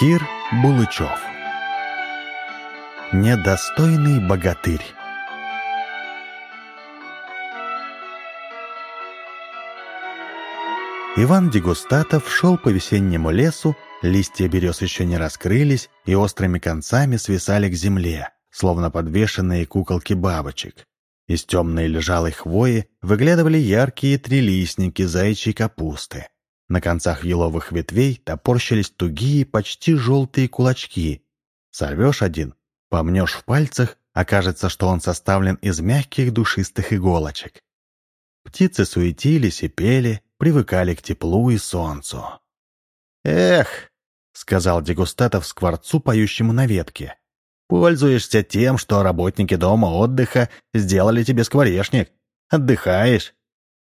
Кир Булычев Недостойный богатырь Иван Дегустатов шел по весеннему лесу, листья берез еще не раскрылись и острыми концами свисали к земле, словно подвешенные куколки бабочек. Из темной лежалой хвои выглядывали яркие трилистники заячьей капусты. На концах еловых ветвей топорщились тугие, почти желтые кулачки. Сорвешь один, помнешь в пальцах, окажется, что он составлен из мягких душистых иголочек. Птицы суетились и пели, привыкали к теплу и солнцу. «Эх!» — сказал Дегустатов скворцу, поющему на ветке. «Пользуешься тем, что работники дома отдыха сделали тебе скворечник. Отдыхаешь».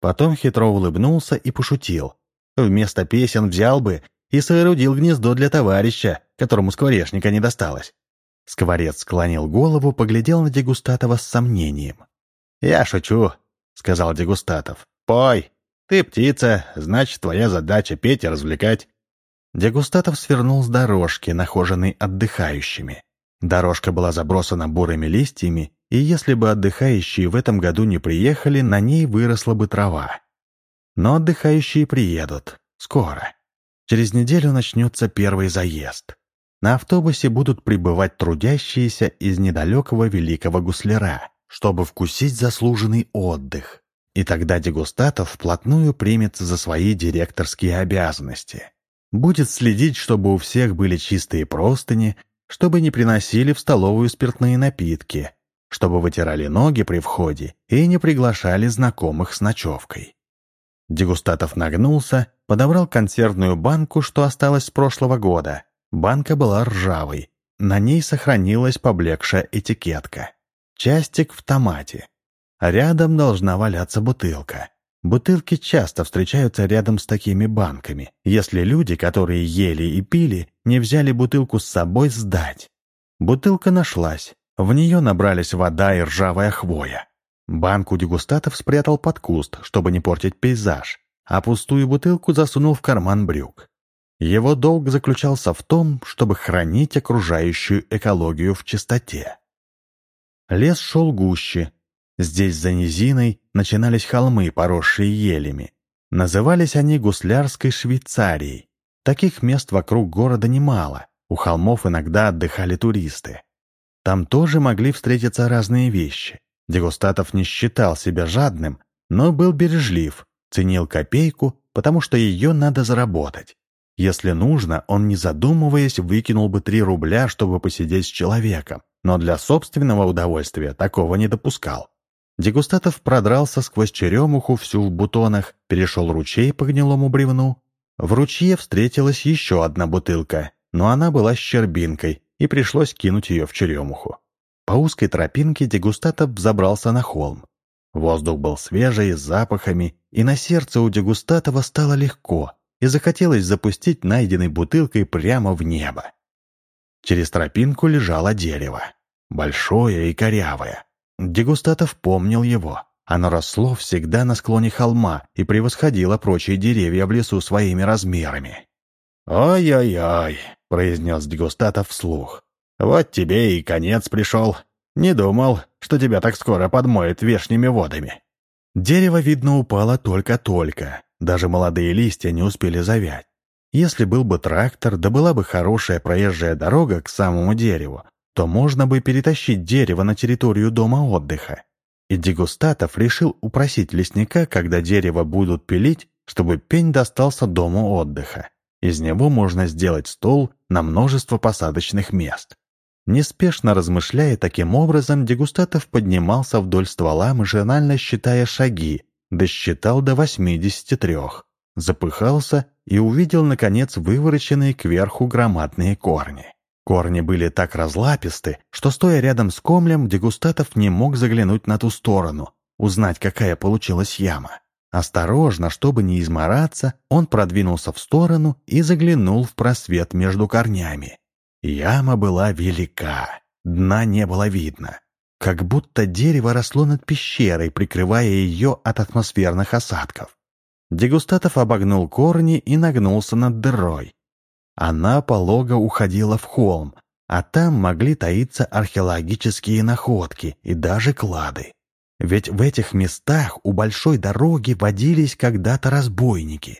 Потом хитро улыбнулся и пошутил. Вместо песен взял бы и соорудил гнездо для товарища, которому скворечника не досталось. Скворец склонил голову, поглядел на Дегустатова с сомнением. «Я шучу», — сказал Дегустатов. «Пой. Ты птица, значит, твоя задача петь и развлекать». Дегустатов свернул с дорожки, нахоженной отдыхающими. Дорожка была забросана бурыми листьями, и если бы отдыхающие в этом году не приехали, на ней выросла бы трава. Но отдыхающие приедут. Скоро. Через неделю начнется первый заезд. На автобусе будут прибывать трудящиеся из недалекого Великого Гусляра, чтобы вкусить заслуженный отдых. И тогда дегустатов вплотную примется за свои директорские обязанности. Будет следить, чтобы у всех были чистые простыни, чтобы не приносили в столовую спиртные напитки, чтобы вытирали ноги при входе и не приглашали знакомых с ночевкой. Дегустатов нагнулся, подобрал консервную банку, что осталось с прошлого года. Банка была ржавой. На ней сохранилась поблекшая этикетка. Частик в томате. Рядом должна валяться бутылка. Бутылки часто встречаются рядом с такими банками, если люди, которые ели и пили, не взяли бутылку с собой сдать. Бутылка нашлась. В нее набрались вода и ржавая хвоя. Банку дегустатов спрятал под куст, чтобы не портить пейзаж, а пустую бутылку засунул в карман брюк. Его долг заключался в том, чтобы хранить окружающую экологию в чистоте. Лес шел гуще. Здесь за низиной начинались холмы, поросшие елями. Назывались они Гуслярской Швейцарией. Таких мест вокруг города немало. У холмов иногда отдыхали туристы. Там тоже могли встретиться разные вещи. Дегустатов не считал себя жадным, но был бережлив, ценил копейку, потому что ее надо заработать. Если нужно, он, не задумываясь, выкинул бы три рубля, чтобы посидеть с человеком, но для собственного удовольствия такого не допускал. Дегустатов продрался сквозь черемуху всю в бутонах, перешел ручей по гнилому бревну. В ручье встретилась еще одна бутылка, но она была с щербинкой, и пришлось кинуть ее в черемуху. По узкой тропинке дегустатор забрался на холм. Воздух был свежий, с запахами, и на сердце у дегустатова стало легко, и захотелось запустить найденной бутылкой прямо в небо. Через тропинку лежало дерево, большое и корявое. Дегустатов помнил его. Оно росло всегда на склоне холма и превосходило прочие деревья в лесу своими размерами. «Ой-ой-ой», — произнес Дегустатов вслух. Вот тебе и конец пришел. Не думал, что тебя так скоро подмоет вешними водами». Дерево, видно, упало только-только. Даже молодые листья не успели завять. Если был бы трактор, да была бы хорошая проезжая дорога к самому дереву, то можно бы перетащить дерево на территорию дома отдыха. И Дегустатов решил упросить лесника, когда дерево будут пилить, чтобы пень достался дому отдыха. Из него можно сделать стол на множество посадочных мест. Неспешно размышляя таким образом, Дегустатов поднимался вдоль ствола, машинально считая шаги, досчитал до 83. Запыхался и увидел, наконец, вывороченные кверху громадные корни. Корни были так разлаписты, что, стоя рядом с комлем, Дегустатов не мог заглянуть на ту сторону, узнать, какая получилась яма. Осторожно, чтобы не измораться, он продвинулся в сторону и заглянул в просвет между корнями. Яма была велика, дна не было видно. Как будто дерево росло над пещерой, прикрывая ее от атмосферных осадков. Дегустатов обогнул корни и нагнулся над дырой. Она полого уходила в холм, а там могли таиться археологические находки и даже клады. Ведь в этих местах у большой дороги водились когда-то разбойники.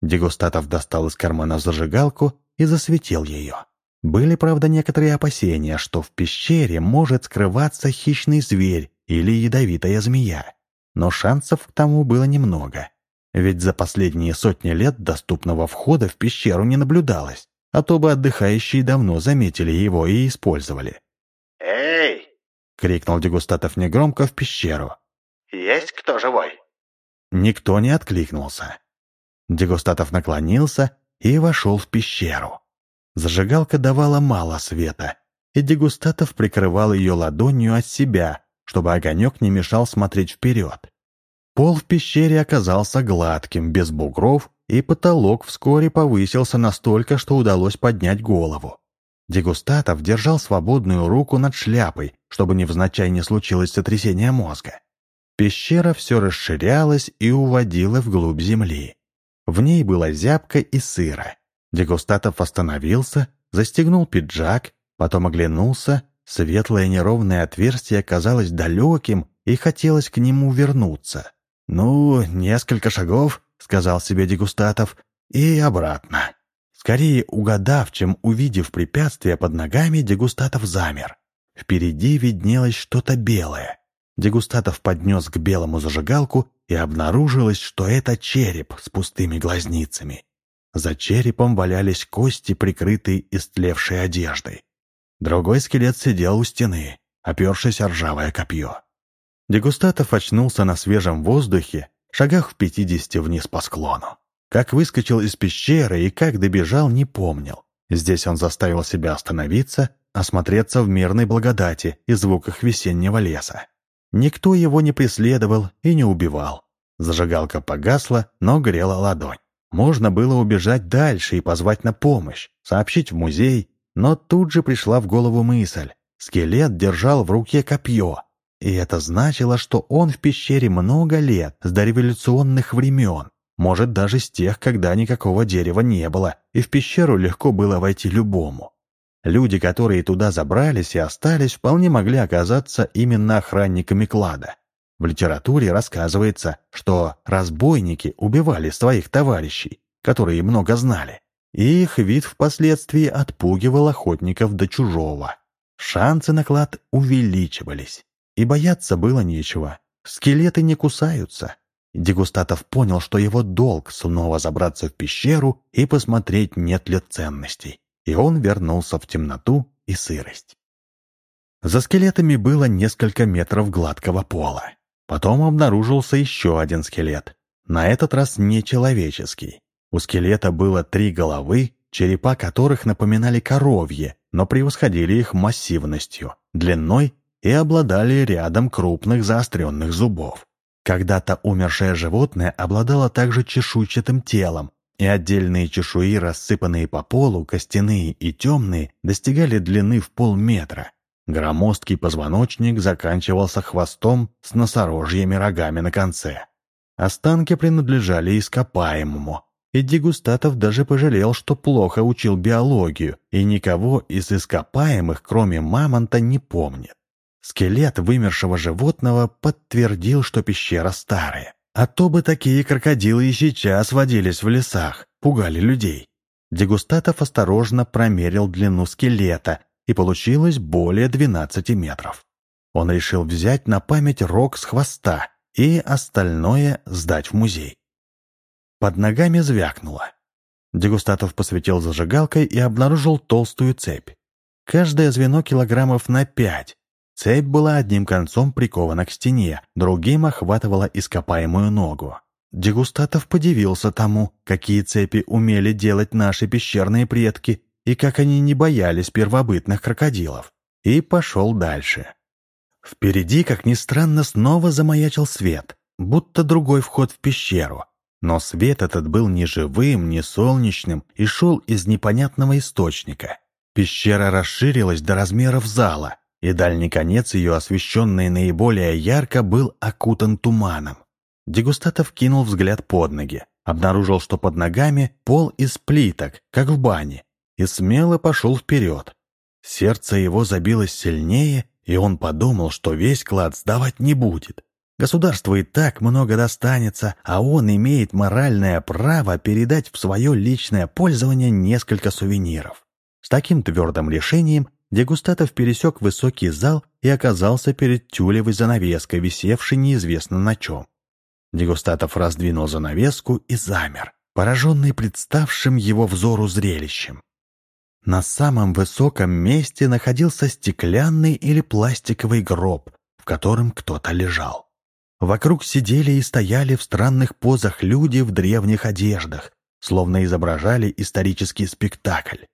Дегустатов достал из кармана зажигалку и засветил ее. Были, правда, некоторые опасения, что в пещере может скрываться хищный зверь или ядовитая змея. Но шансов к тому было немного. Ведь за последние сотни лет доступного входа в пещеру не наблюдалось, а то бы отдыхающие давно заметили его и использовали. «Эй!» — крикнул Дегустатов негромко в пещеру. «Есть кто живой?» Никто не откликнулся. Дегустатов наклонился и вошел в пещеру. Зажигалка давала мало света, и Дегустатов прикрывал ее ладонью от себя, чтобы огонек не мешал смотреть вперед. Пол в пещере оказался гладким, без бугров, и потолок вскоре повысился настолько, что удалось поднять голову. Дегустатов держал свободную руку над шляпой, чтобы невзначай не случилось сотрясение мозга. Пещера все расширялась и уводила вглубь земли. В ней было зябко и сыро. Дегустатов остановился, застегнул пиджак, потом оглянулся, светлое неровное отверстие казалось далеким и хотелось к нему вернуться. «Ну, несколько шагов», — сказал себе Дегустатов, — «и обратно». Скорее угадав, чем увидев препятствие под ногами, Дегустатов замер. Впереди виднелось что-то белое. Дегустатов поднес к белому зажигалку и обнаружилось, что это череп с пустыми глазницами. За черепом валялись кости, прикрытые истлевшей одеждой. Другой скелет сидел у стены, опершись о ржавое копье. Дегустатов очнулся на свежем воздухе, шагах в пятидесяти вниз по склону. Как выскочил из пещеры и как добежал, не помнил. Здесь он заставил себя остановиться, осмотреться в мирной благодати и звуках весеннего леса. Никто его не преследовал и не убивал. Зажигалка погасла, но грела ладонь. Можно было убежать дальше и позвать на помощь, сообщить в музей, но тут же пришла в голову мысль. Скелет держал в руке копье, и это значило, что он в пещере много лет, с дореволюционных времен, может, даже с тех, когда никакого дерева не было, и в пещеру легко было войти любому. Люди, которые туда забрались и остались, вполне могли оказаться именно охранниками клада. В литературе рассказывается, что разбойники убивали своих товарищей, которые много знали, и их вид впоследствии отпугивал охотников до чужого. Шансы на клад увеличивались, и бояться было нечего. Скелеты не кусаются. Дегустатов понял, что его долг снова забраться в пещеру и посмотреть, нет ли ценностей и он вернулся в темноту и сырость. За скелетами было несколько метров гладкого пола. Потом обнаружился еще один скелет, на этот раз не человеческий. У скелета было три головы, черепа которых напоминали коровье, но превосходили их массивностью, длиной и обладали рядом крупных заостренных зубов. Когда-то умершее животное обладало также чешуйчатым телом, и отдельные чешуи, рассыпанные по полу, костяные и темные, достигали длины в полметра. Громоздкий позвоночник заканчивался хвостом с носорожьими рогами на конце. Останки принадлежали ископаемому, и Дегустатов даже пожалел, что плохо учил биологию, и никого из ископаемых, кроме мамонта, не помнит. Скелет вымершего животного подтвердил, что пещера старая. А то бы такие крокодилы и сейчас водились в лесах, пугали людей. Дегустатов осторожно промерил длину скелета, и получилось более 12 метров. Он решил взять на память рог с хвоста и остальное сдать в музей. Под ногами звякнуло. Дегустатов посветил зажигалкой и обнаружил толстую цепь. Каждое звено килограммов на пять, Цепь была одним концом прикована к стене, другим охватывала ископаемую ногу. Дегустатов подивился тому, какие цепи умели делать наши пещерные предки и как они не боялись первобытных крокодилов. И пошел дальше. Впереди, как ни странно, снова замаячил свет, будто другой вход в пещеру. Но свет этот был не живым, не солнечным и шел из непонятного источника. Пещера расширилась до размеров зала, и дальний конец ее, освещенный наиболее ярко, был окутан туманом. Дегустатов кинул взгляд под ноги, обнаружил, что под ногами пол из плиток, как в бане, и смело пошел вперед. Сердце его забилось сильнее, и он подумал, что весь клад сдавать не будет. Государству и так много достанется, а он имеет моральное право передать в свое личное пользование несколько сувениров. С таким твердым решением Дегустатов пересек высокий зал и оказался перед тюлевой занавеской, висевшей неизвестно на чем. Дегустатов раздвинул занавеску и замер, пораженный представшим его взору зрелищем. На самом высоком месте находился стеклянный или пластиковый гроб, в котором кто-то лежал. Вокруг сидели и стояли в странных позах люди в древних одеждах, словно изображали исторический спектакль.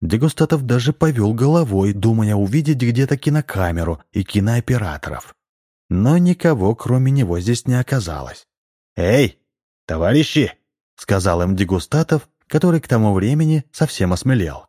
Дегустатов даже повел головой, думая увидеть где-то кинокамеру и кинооператоров. Но никого, кроме него, здесь не оказалось. «Эй, товарищи!» — сказал им Дегустатов, который к тому времени совсем осмелел.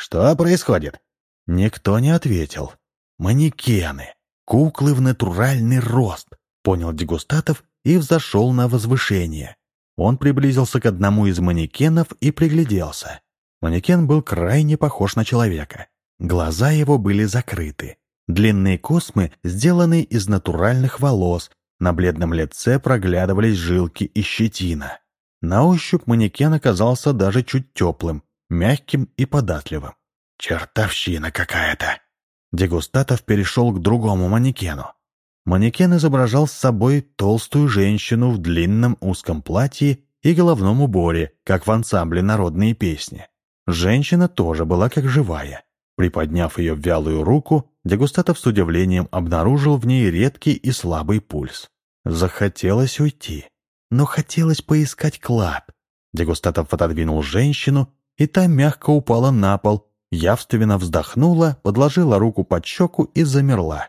«Что происходит?» Никто не ответил. «Манекены. Куклы в натуральный рост», — понял Дегустатов и взошел на возвышение. Он приблизился к одному из манекенов и пригляделся. Манекен был крайне похож на человека. Глаза его были закрыты. Длинные космы сделаны из натуральных волос, на бледном лице проглядывались жилки и щетина. На ощупь манекен оказался даже чуть теплым, мягким и податливым. «Чертовщина какая-то!» Дегустатов перешел к другому манекену. Манекен изображал с собой толстую женщину в длинном узком платье и головном уборе, как в ансамбле народные песни. Женщина тоже была как живая. Приподняв ее вялую руку, Дегустатов с удивлением обнаружил в ней редкий и слабый пульс. Захотелось уйти, но хотелось поискать клад. Дегустатов отодвинул женщину, и та мягко упала на пол, явственно вздохнула, подложила руку под щеку и замерла.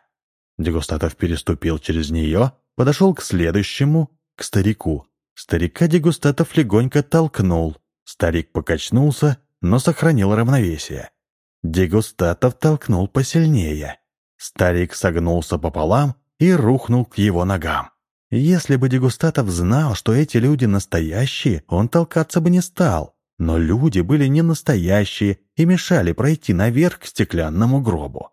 Дегустатов переступил через нее, подошел к следующему, к старику. Старика Дегустатов легонько толкнул. Старик покачнулся, но сохранил равновесие. Дегустатов толкнул посильнее. Старик согнулся пополам и рухнул к его ногам. Если бы Дегустатов знал, что эти люди настоящие, он толкаться бы не стал. Но люди были не настоящие и мешали пройти наверх к стеклянному гробу.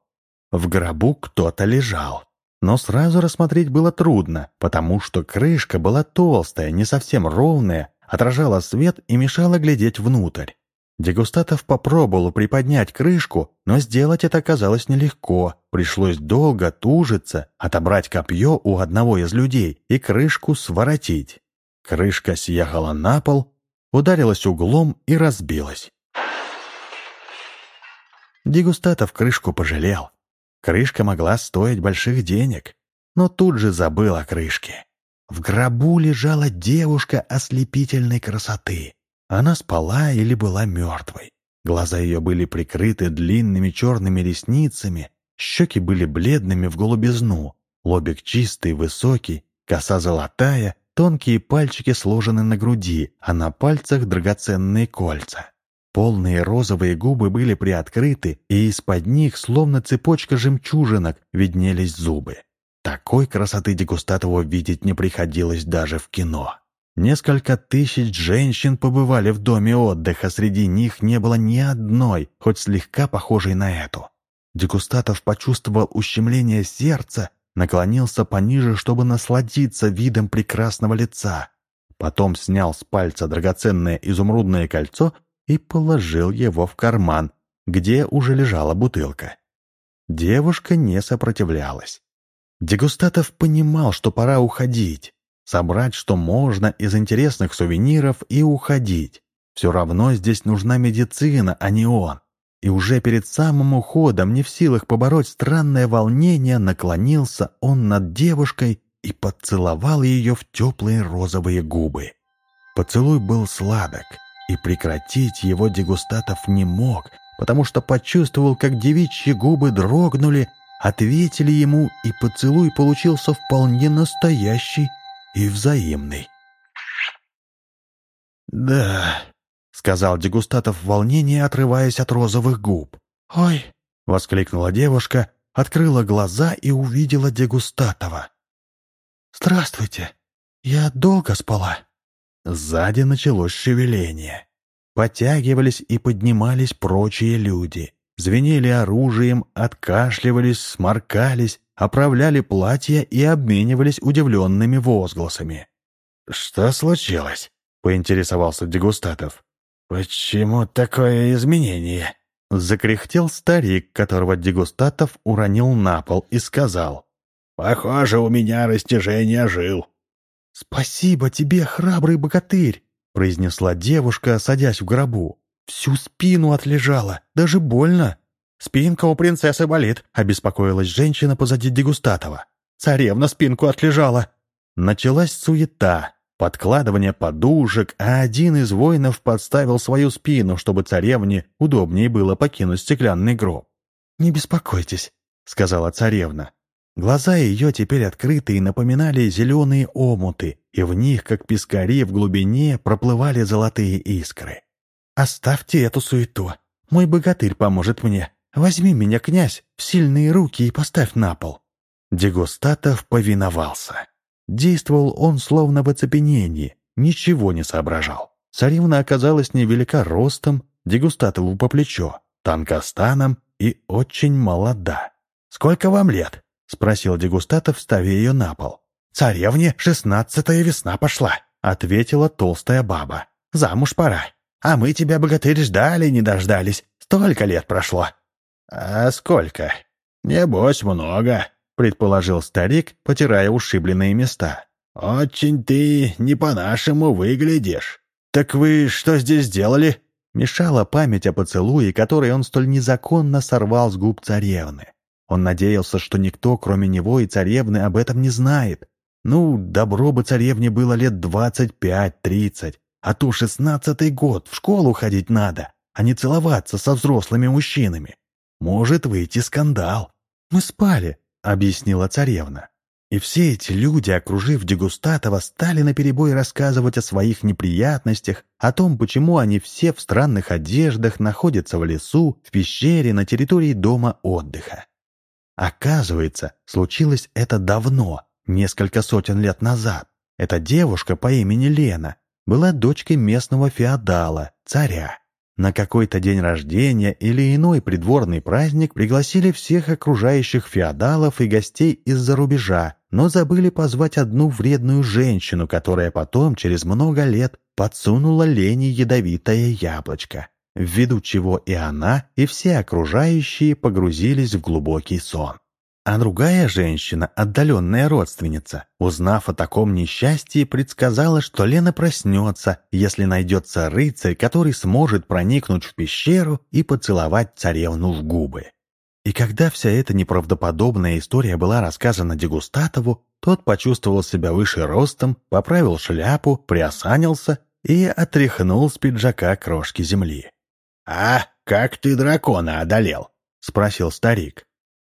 В гробу кто-то лежал. Но сразу рассмотреть было трудно, потому что крышка была толстая, не совсем ровная, отражала свет и мешала глядеть внутрь. Дегустатов попробовал приподнять крышку, но сделать это оказалось нелегко. Пришлось долго тужиться, отобрать копье у одного из людей и крышку своротить. Крышка съехала на пол, ударилась углом и разбилась. Дегустатов крышку пожалел. Крышка могла стоить больших денег, но тут же забыл о крышке. В гробу лежала девушка ослепительной красоты. Она спала или была мертвой. Глаза ее были прикрыты длинными черными ресницами, щеки были бледными в голубизну, лобик чистый, высокий, коса золотая, тонкие пальчики сложены на груди, а на пальцах драгоценные кольца. Полные розовые губы были приоткрыты, и из-под них, словно цепочка жемчужинок, виднелись зубы. Такой красоты Дегустатову видеть не приходилось даже в кино. Несколько тысяч женщин побывали в доме отдыха, среди них не было ни одной, хоть слегка похожей на эту. Дегустатов почувствовал ущемление сердца, наклонился пониже, чтобы насладиться видом прекрасного лица. Потом снял с пальца драгоценное изумрудное кольцо и положил его в карман, где уже лежала бутылка. Девушка не сопротивлялась. Дегустатов понимал, что пора уходить собрать, что можно из интересных сувениров и уходить. Все равно здесь нужна медицина, а не он. И уже перед самым уходом, не в силах побороть странное волнение, наклонился он над девушкой и поцеловал ее в теплые розовые губы. Поцелуй был сладок, и прекратить его дегустатов не мог, потому что почувствовал, как девичьи губы дрогнули, ответили ему, и поцелуй получился вполне настоящий и взаимный. «Да», — сказал Дегустатов в волнении, отрываясь от розовых губ. «Ой!» — воскликнула девушка, открыла глаза и увидела Дегустатова. «Здравствуйте! Я долго спала?» Сзади началось шевеление. потягивались и поднимались прочие люди. Звенели оружием, откашливались, сморкались, оправляли платья и обменивались удивленными возгласами. «Что случилось?» — поинтересовался Дегустатов. «Почему такое изменение?» Закряхтел старик, которого Дегустатов уронил на пол и сказал. «Похоже, у меня растяжение жил». «Спасибо тебе, храбрый богатырь!» — произнесла девушка, садясь в гробу. «Всю спину отлежала, даже больно». «Спинка у принцессы болит», — обеспокоилась женщина позади Дегустатова. «Царевна спинку отлежала». Началась суета, подкладывание подушек, а один из воинов подставил свою спину, чтобы царевне удобнее было покинуть стеклянный гроб. «Не беспокойтесь», — сказала царевна. Глаза ее теперь открыты и напоминали зеленые омуты, и в них, как пескари в глубине, проплывали золотые искры. «Оставьте эту суету. Мой богатырь поможет мне. Возьми меня, князь, в сильные руки и поставь на пол». Дегустатов повиновался. Действовал он словно в оцепенении, ничего не соображал. Царевна оказалась невелика ростом, Дегустатову по плечо, танкостаном и очень молода. «Сколько вам лет?» — спросил Дегустатов, ставя ее на пол. «Царевне шестнадцатая весна пошла», — ответила толстая баба. «Замуж пора. А мы тебя, богатырь, ждали, не дождались. Столько лет прошло». «А сколько?» «Небось, много», предположил старик, потирая ушибленные места. «Очень ты не по-нашему выглядишь. Так вы что здесь делали?» Мешала память о поцелуе, который он столь незаконно сорвал с губ царевны. Он надеялся, что никто, кроме него и царевны, об этом не знает. Ну, добро бы царевне было лет двадцать пять-тридцать, а то шестнадцатый год, в школу ходить надо, а не целоваться со взрослыми мужчинами. Может выйти скандал. Мы спали, — объяснила царевна. И все эти люди, окружив Дегустатова, стали наперебой рассказывать о своих неприятностях, о том, почему они все в странных одеждах находятся в лесу, в пещере, на территории дома отдыха. Оказывается, случилось это давно, несколько сотен лет назад. Эта девушка по имени Лена была дочкой местного феодала, царя. На какой-то день рождения или иной придворный праздник пригласили всех окружающих феодалов и гостей из-за рубежа, но забыли позвать одну вредную женщину, которая потом, через много лет, подсунула Лене ядовитое яблочко, ввиду чего и она, и все окружающие погрузились в глубокий сон. А другая женщина, отдаленная родственница, узнав о таком несчастье, предсказала, что Лена проснется, если найдется рыцарь, который сможет проникнуть в пещеру и поцеловать царевну в губы. И когда вся эта неправдоподобная история была рассказана Дегустатову, тот почувствовал себя выше ростом, поправил шляпу, приосанился и отряхнул с пиджака крошки земли. «А как ты дракона одолел?» — спросил старик.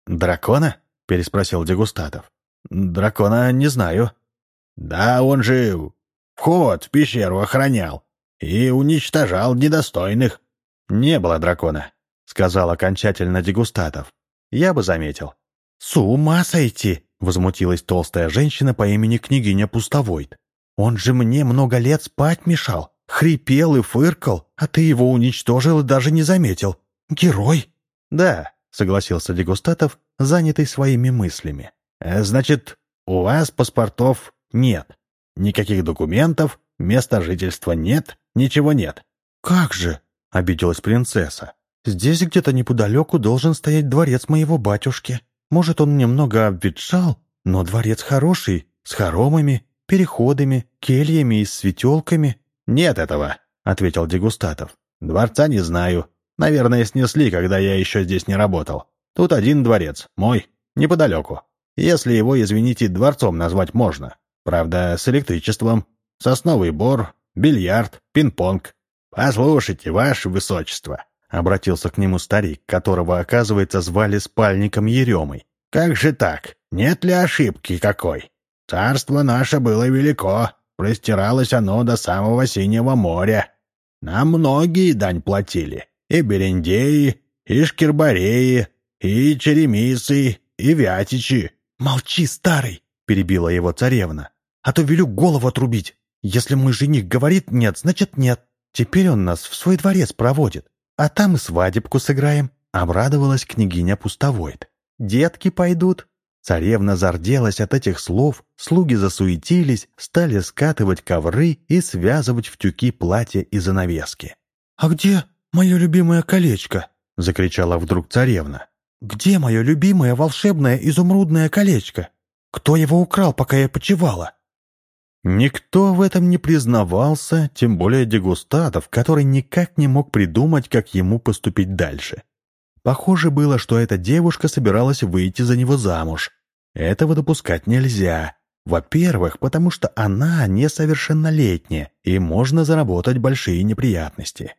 «Дракона?» — переспросил Дегустатов. «Дракона не знаю». «Да он же вход в пещеру охранял и уничтожал недостойных». «Не было дракона», — сказал окончательно Дегустатов. «Я бы заметил». «С ума сойти!» — возмутилась толстая женщина по имени княгиня Пустовойт. «Он же мне много лет спать мешал, хрипел и фыркал, а ты его уничтожил и даже не заметил. Герой!» «Да, — согласился Дегустатов, занятый своими мыслями. «Э, «Значит, у вас паспортов нет, никаких документов, места жительства нет, ничего нет». «Как же?» — обиделась принцесса. «Здесь где-то неподалеку должен стоять дворец моего батюшки. Может, он немного обветшал, но дворец хороший, с хоромами, переходами, кельями и светелками». «Нет этого», — ответил Дегустатов. «Дворца не знаю, Наверное, снесли, когда я еще здесь не работал. Тут один дворец, мой, неподалеку. Если его, извините, дворцом назвать можно. Правда, с электричеством. Сосновый бор, бильярд, пинг-понг. Послушайте, ваше высочество, — обратился к нему старик, которого, оказывается, звали спальником Еремой. «Как же так? Нет ли ошибки какой? Царство наше было велико, простиралось оно до самого Синего моря. Нам многие дань платили, и Берендеи, и Шкербареи, и Черемисы, и Вятичи. «Молчи, старый!» — перебила его царевна. «А то велю голову отрубить. Если мой жених говорит «нет», значит «нет». Теперь он нас в свой дворец проводит, а там и свадебку сыграем», — обрадовалась княгиня Пустовойт. «Детки пойдут». Царевна зарделась от этих слов, слуги засуетились, стали скатывать ковры и связывать в тюки платья и занавески. «А где мое любимое колечко?» — закричала вдруг царевна. «Где мое любимое волшебное изумрудное колечко? Кто его украл, пока я почевала?» Никто в этом не признавался, тем более Дегустатов, который никак не мог придумать, как ему поступить дальше. Похоже было, что эта девушка собиралась выйти за него замуж. Этого допускать нельзя. Во-первых, потому что она несовершеннолетняя, и можно заработать большие неприятности.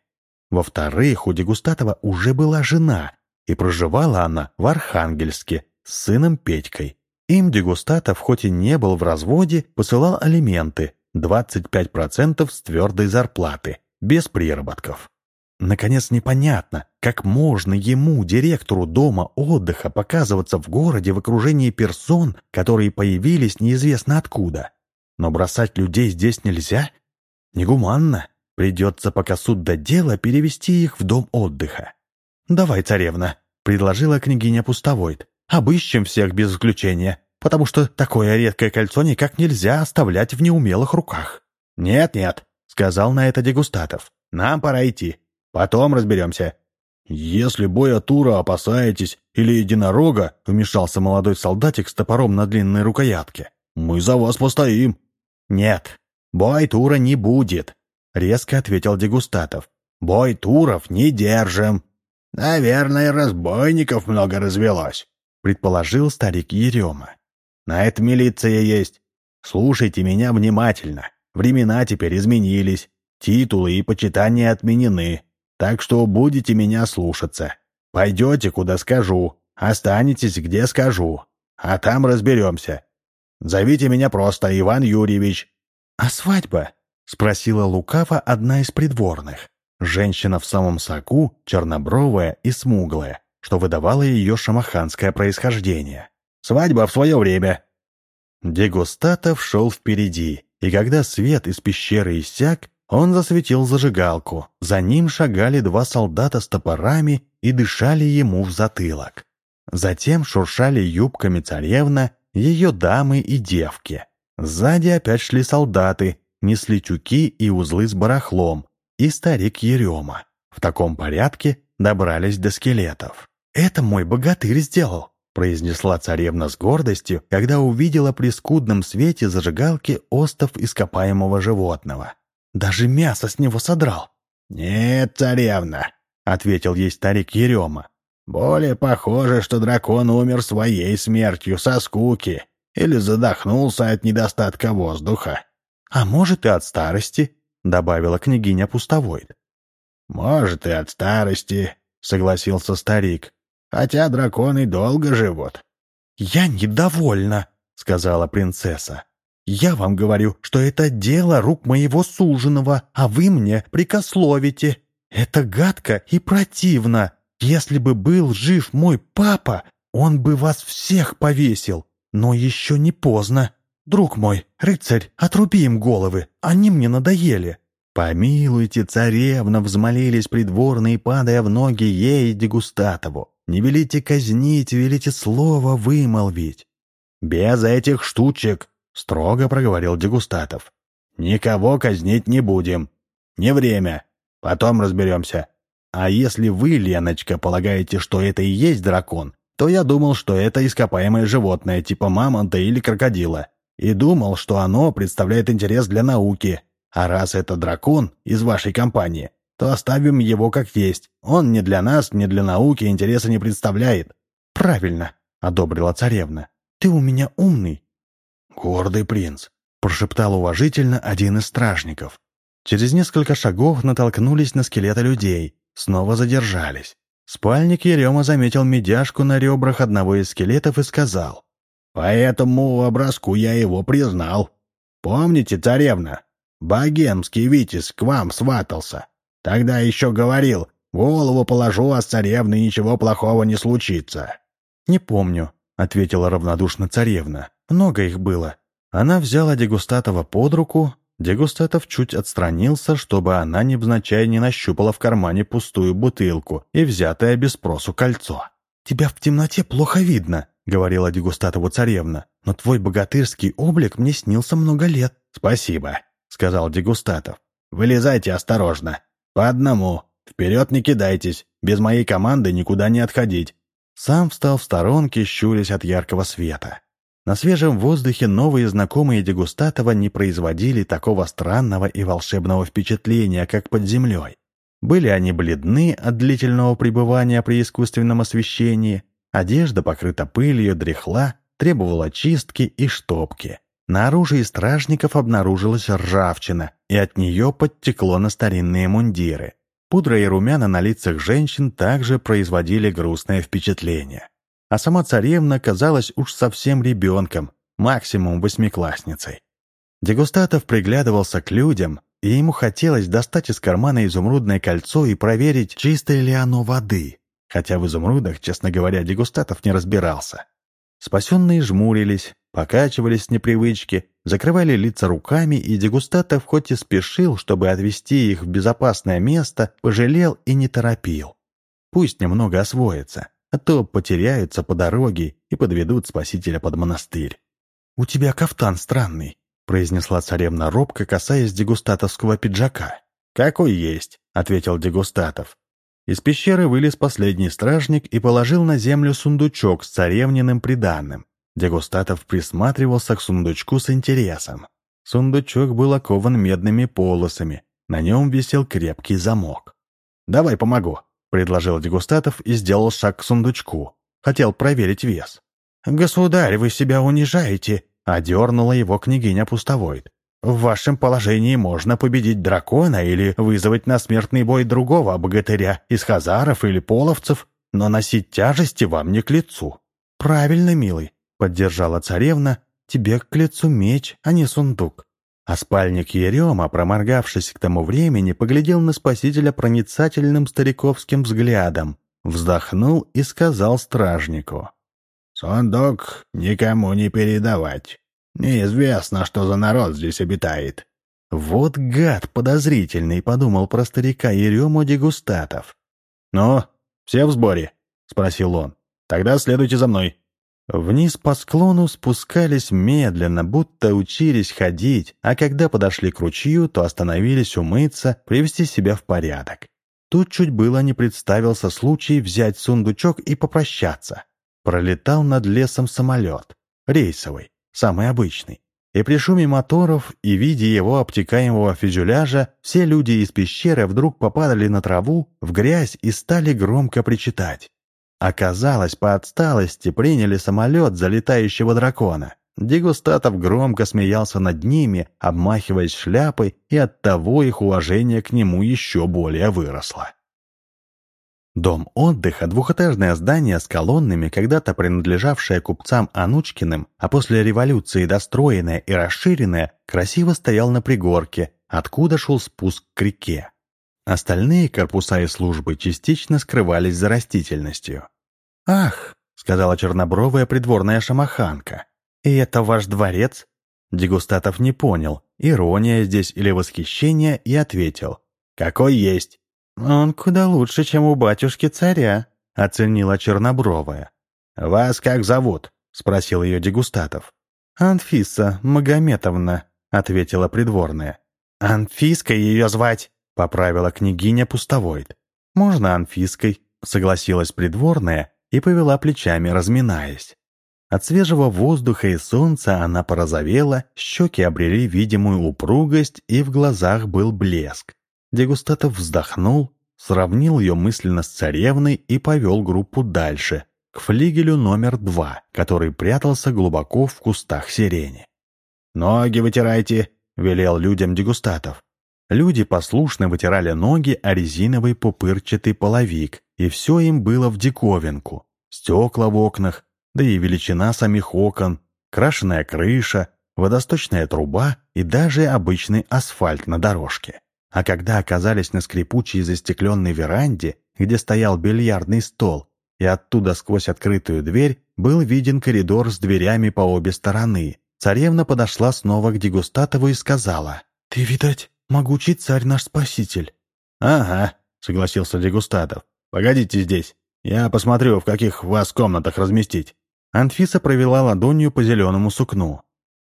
Во-вторых, у Дегустатова уже была жена, и проживала она в Архангельске с сыном Петькой. Им Дегустатов, хоть и не был в разводе, посылал алименты 25% с твердой зарплаты, без приработков. Наконец, непонятно, как можно ему, директору дома отдыха, показываться в городе в окружении персон, которые появились неизвестно откуда. Но бросать людей здесь нельзя. Негуманно. Придется, пока суд до дела, перевести их в дом отдыха. «Давай, царевна», — предложила княгиня Пустовойт. Обыщем всех без исключения, потому что такое редкое кольцо никак нельзя оставлять в неумелых руках». «Нет-нет», — сказал на это Дегустатов. «Нам пора идти. Потом разберемся». «Если боя Тура опасаетесь или единорога», — вмешался молодой солдатик с топором на длинной рукоятке, — «мы за вас постоим». «Нет, бой Тура не будет», — резко ответил Дегустатов. «Бой Туров не держим». «Наверное, разбойников много развелось», предположил старик Ерема. «На это милиция есть. Слушайте меня внимательно. Времена теперь изменились, титулы и почитания отменены, так что будете меня слушаться. Пойдете, куда скажу, останетесь, где скажу, а там разберемся. Зовите меня просто Иван Юрьевич». «А свадьба?» — спросила лукаво одна из придворных. Женщина в самом соку, чернобровая и смуглая, что выдавало ее шамаханское происхождение. «Свадьба в свое время!» Дегустатов шел впереди, и когда свет из пещеры иссяк, он засветил зажигалку. За ним шагали два солдата с топорами и дышали ему в затылок. Затем шуршали юбками царевна, ее дамы и девки. Сзади опять шли солдаты, несли тюки и узлы с барахлом, и старик Ерема. В таком порядке добрались до скелетов. «Это мой богатырь сделал», — произнесла царевна с гордостью, когда увидела при скудном свете зажигалки остов ископаемого животного. «Даже мясо с него содрал». «Нет, царевна», — ответил ей старик Ерема. «Более похоже, что дракон умер своей смертью со скуки или задохнулся от недостатка воздуха». «А может, и от старости», — добавила княгиня Пустовойд. «Может, и от старости», — согласился старик хотя драконы долго живут». «Я недовольна», — сказала принцесса. «Я вам говорю, что это дело рук моего суженого, а вы мне прикословите. Это гадко и противно. Если бы был жив мой папа, он бы вас всех повесил. Но еще не поздно. Друг мой, рыцарь, отруби им головы, они мне надоели». «Помилуйте, царевна!» — взмолились придворные, падая в ноги ей Дегустатову. Не велите казнить, велите слово вымолвить. «Без этих штучек», — строго проговорил Дегустатов. «Никого казнить не будем. Не время. Потом разберемся. А если вы, Леночка, полагаете, что это и есть дракон, то я думал, что это ископаемое животное типа мамонта или крокодила. И думал, что оно представляет интерес для науки. А раз это дракон из вашей компании, то оставим его как есть. Он ни для нас, ни для науки интереса не представляет». «Правильно», — одобрила царевна. «Ты у меня умный». «Гордый принц», — прошептал уважительно один из стражников. Через несколько шагов натолкнулись на скелеты людей, снова задержались. Спальник Ерема заметил медяшку на ребрах одного из скелетов и сказал. «По этому образку я его признал. Помните, царевна? Богемский Витязь к вам сватался. Тогда еще говорил, голову положу, а с царевной ничего плохого не случится». «Не помню», — ответила равнодушно царевна. «Много их было». Она взяла Дегустатова под руку, Дегустатов чуть отстранился, чтобы она невзначай не нащупала в кармане пустую бутылку и взятое без спросу кольцо. «Тебя в темноте плохо видно», — говорила Дегустатову царевна, «но твой богатырский облик мне снился много лет». «Спасибо», — сказал Дегустатов. «Вылезайте осторожно. По одному. Вперед не кидайтесь. Без моей команды никуда не отходить». Сам встал в сторонке, щурясь от яркого света. На свежем воздухе новые знакомые Дегустатова не производили такого странного и волшебного впечатления, как под землей. Были они бледны от длительного пребывания при искусственном освещении, одежда покрыта пылью, дряхла, требовала чистки и штопки. На оружии стражников обнаружилась ржавчина, и от нее подтекло на старинные мундиры. Пудра и румяна на лицах женщин также производили грустное впечатление а сама царевна казалась уж совсем ребенком, максимум восьмиклассницей. Дегустатов приглядывался к людям, и ему хотелось достать из кармана изумрудное кольцо и проверить, чистое ли оно воды, хотя в изумрудах, честно говоря, Дегустатов не разбирался. Спасенные жмурились, покачивались с непривычки, закрывали лица руками, и Дегустатов хоть и спешил, чтобы отвести их в безопасное место, пожалел и не торопил. Пусть немного освоится а то потеряются по дороге и подведут спасителя под монастырь. «У тебя кафтан странный», — произнесла царевна робко, касаясь дегустатовского пиджака. «Какой есть», — ответил дегустатов. Из пещеры вылез последний стражник и положил на землю сундучок с царевниным приданным. Дегустатов присматривался к сундучку с интересом. Сундучок был окован медными полосами, на нем висел крепкий замок. «Давай помогу», предложил Дегустатов и сделал шаг к сундучку. Хотел проверить вес. «Государь, вы себя унижаете!» — одернула его княгиня Пустовойт. «В вашем положении можно победить дракона или вызвать на смертный бой другого богатыря из хазаров или половцев, но носить тяжести вам не к лицу». «Правильно, милый», — поддержала царевна, — «тебе к лицу меч, а не сундук». А спальник Ерема, проморгавшись к тому времени, поглядел на спасителя проницательным стариковским взглядом, вздохнул и сказал стражнику. «Сундук никому не передавать. Неизвестно, что за народ здесь обитает». «Вот гад подозрительный», — подумал про старика Ерему Дегустатов. «Ну, все в сборе?» — спросил он. «Тогда следуйте за мной». Вниз по склону спускались медленно, будто учились ходить, а когда подошли к ручью, то остановились умыться, привести себя в порядок. Тут чуть было не представился случай взять сундучок и попрощаться. Пролетал над лесом самолет, рейсовый, самый обычный. И при шуме моторов и виде его обтекаемого фюзеляжа все люди из пещеры вдруг попадали на траву, в грязь и стали громко причитать. Оказалось, по отсталости приняли самолет за летающего дракона. Дегустатов громко смеялся над ними, обмахиваясь шляпой, и оттого их уважение к нему еще более выросло. Дом отдыха, двухэтажное здание с колоннами, когда-то принадлежавшее купцам Анучкиным, а после революции достроенное и расширенное, красиво стоял на пригорке, откуда шел спуск к реке. Остальные корпуса и службы частично скрывались за растительностью. «Ах!» — сказала чернобровая придворная шамаханка. «И это ваш дворец?» Дегустатов не понял, ирония здесь или восхищение, и ответил. «Какой есть?» «Он куда лучше, чем у батюшки-царя», — оценила чернобровая. «Вас как зовут?» — спросил ее Дегустатов. «Анфиса Магометовна», — ответила придворная. «Анфиской ее звать», — поправила княгиня Пустовойт. «Можно Анфиской», — согласилась придворная и повела плечами, разминаясь. От свежего воздуха и солнца она порозовела, щеки обрели видимую упругость, и в глазах был блеск. Дегустатов вздохнул, сравнил ее мысленно с царевной и повел группу дальше, к флигелю номер два, который прятался глубоко в кустах сирени. «Ноги вытирайте», — велел людям Дегустатов. Люди послушно вытирали ноги о резиновый пупырчатый половик, и все им было в диковинку. Стекла в окнах, да и величина самих окон, крашеная крыша, водосточная труба и даже обычный асфальт на дорожке. А когда оказались на скрипучей застекленной веранде, где стоял бильярдный стол, и оттуда сквозь открытую дверь был виден коридор с дверями по обе стороны, царевна подошла снова к Дегустатову и сказала «Ты, видать, могучий царь наш спаситель». «Ага», — согласился Дегустатов. «Погодите здесь. Я посмотрю, в каких вас комнатах разместить». Анфиса провела ладонью по зеленому сукну.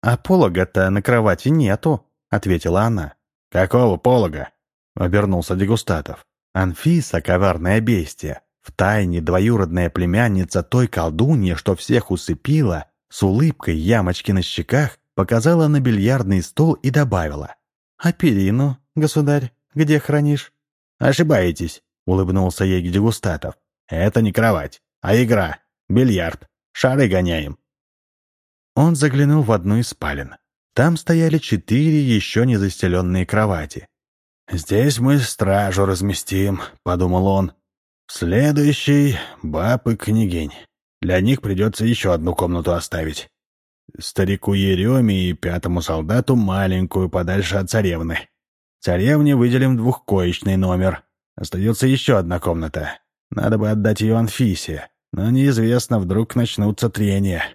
«А полога-то на кровати нету», — ответила она. «Какого полога?» — обернулся Дегустатов. Анфиса, коварное бестия, втайне двоюродная племянница той колдуньи, что всех усыпила, с улыбкой ямочки на щеках, показала на бильярдный стол и добавила. «А перину, государь, где хранишь?» «Ошибаетесь», — улыбнулся ей Дегустатов. «Это не кровать, а игра, бильярд, шары гоняем». Он заглянул в одну из спален. Там стояли четыре еще не застеленные кровати. «Здесь мы стражу разместим», — подумал он. «Следующий — баб и княгинь. Для них придется еще одну комнату оставить. Старику Ереме и пятому солдату маленькую, подальше от царевны. Царевне выделим двухкоечный номер. Остается еще одна комната. Надо бы отдать ее Анфисе, но неизвестно, вдруг начнутся трения.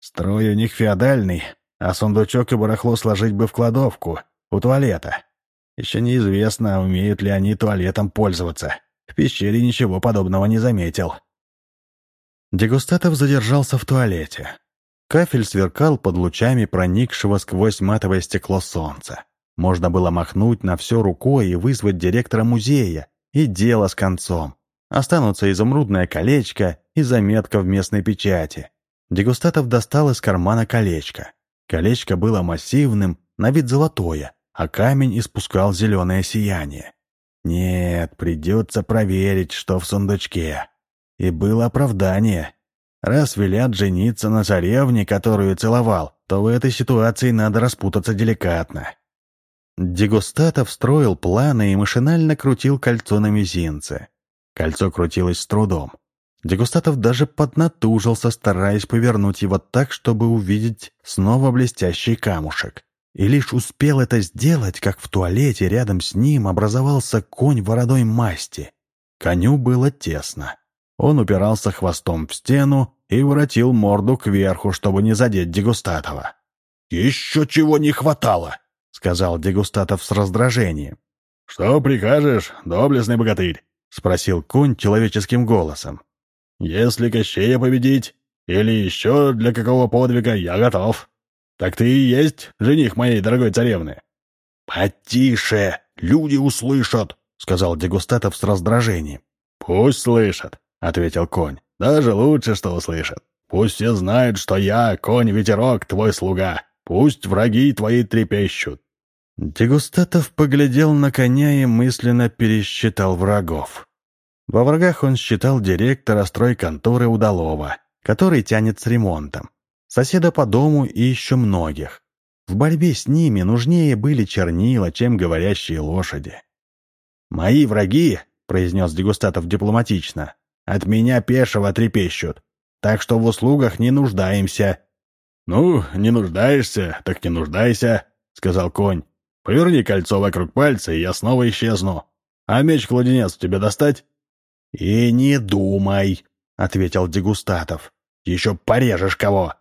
Строй у них феодальный, а сундучок и барахло сложить бы в кладовку, у туалета. Еще неизвестно, умеют ли они туалетом пользоваться. В пещере ничего подобного не заметил. Дегустатов задержался в туалете. Кафель сверкал под лучами проникшего сквозь матовое стекло солнца. Можно было махнуть на все рукой и вызвать директора музея, и дело с концом. Останутся изумрудное колечко и заметка в местной печати. Дегустатов достал из кармана колечко. Колечко было массивным, на вид золотое, а камень испускал зеленое сияние. Нет, придется проверить, что в сундучке. И было оправдание. Раз велят жениться на царевне, которую целовал, то в этой ситуации надо распутаться деликатно. Дегустатов строил планы и машинально крутил кольцо на мизинце. Кольцо крутилось с трудом. Дегустатов даже поднатужился, стараясь повернуть его так, чтобы увидеть снова блестящий камушек. И лишь успел это сделать, как в туалете рядом с ним образовался конь вородой масти. Коню было тесно. Он упирался хвостом в стену и воротил морду кверху, чтобы не задеть Дегустатова. «Еще чего не хватало!» — сказал Дегустатов с раздражением. «Что прикажешь, доблестный богатырь?» — спросил конь человеческим голосом. Если Кощея победить или еще для какого подвига, я готов. Так ты и есть жених моей дорогой царевны». «Потише, люди услышат», — сказал Дегустатов с раздражением. «Пусть слышат», — ответил конь. «Даже лучше, что услышат. Пусть все знают, что я, конь-ветерок, твой слуга. Пусть враги твои трепещут». Дегустатов поглядел на коня и мысленно пересчитал врагов. Во врагах он считал директора стройконторы Удалова, который тянет с ремонтом, соседа по дому и еще многих. В борьбе с ними нужнее были чернила, чем говорящие лошади. «Мои враги», — произнес Дегустатов дипломатично, — «от меня пешего трепещут, так что в услугах не нуждаемся». «Ну, не нуждаешься, так не нуждайся», — сказал конь. «Поверни кольцо вокруг пальца, и я снова исчезну. А меч-кладенец тебе достать?» «И не думай», — ответил Дегустатов. «Еще порежешь кого».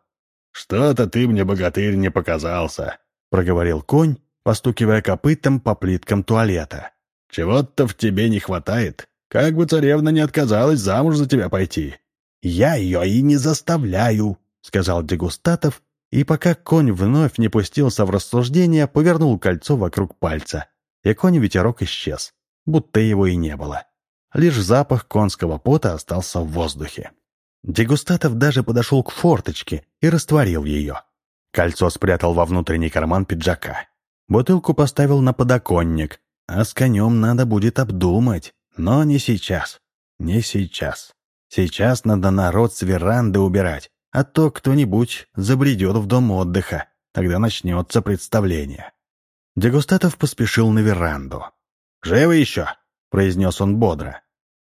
«Что-то ты мне, богатырь, не показался», — проговорил конь, постукивая копытом по плиткам туалета. «Чего-то в тебе не хватает. Как бы царевна не отказалась замуж за тебя пойти». «Я ее и не заставляю», — сказал Дегустатов, и пока конь вновь не пустился в рассуждение, повернул кольцо вокруг пальца, и конь-ветерок исчез, будто его и не было. Лишь запах конского пота остался в воздухе. Дегустатов даже подошел к форточке и растворил ее. Кольцо спрятал во внутренний карман пиджака. Бутылку поставил на подоконник, а с конем надо будет обдумать. Но не сейчас. Не сейчас. Сейчас надо народ с веранды убирать, а то кто-нибудь забредет в дом отдыха. Тогда начнется представление. Дегустатов поспешил на веранду. «Живы еще?» — произнес он бодро.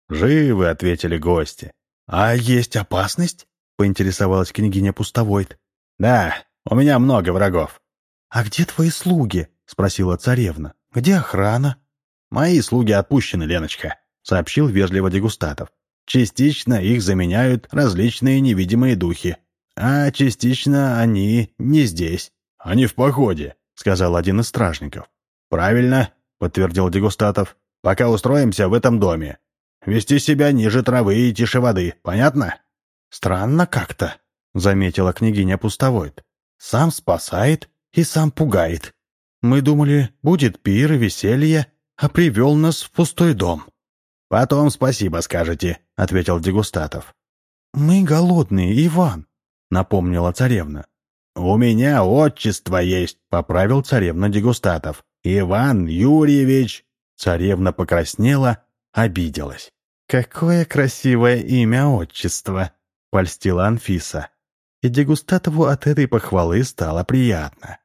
«Живы», — ответили гости. «А есть опасность?» — поинтересовалась княгиня Пустовойт. «Да, у меня много врагов». «А где твои слуги?» — спросила царевна. «Где охрана?» «Мои слуги отпущены, Леночка», — сообщил вежливо дегустатов. «Частично их заменяют различные невидимые духи, а частично они не здесь». «Они в походе», — сказал один из стражников. «Правильно», — подтвердил Дегустатов. «Пока устроимся в этом доме. Вести себя ниже травы и тише воды. Понятно?» «Странно как-то», — заметила княгиня Пустовойт. «Сам спасает и сам пугает. Мы думали, будет пир и веселье, а привел нас в пустой дом». «Потом спасибо скажете», — ответил Дегустатов. «Мы голодные, Иван», — напомнила царевна. «У меня отчество есть», — поправил царевна Дегустатов. «Иван Юрьевич!» Царевна покраснела, обиделась. «Какое красивое имя отчество!» — польстила Анфиса. И Дегустатову от этой похвалы стало приятно.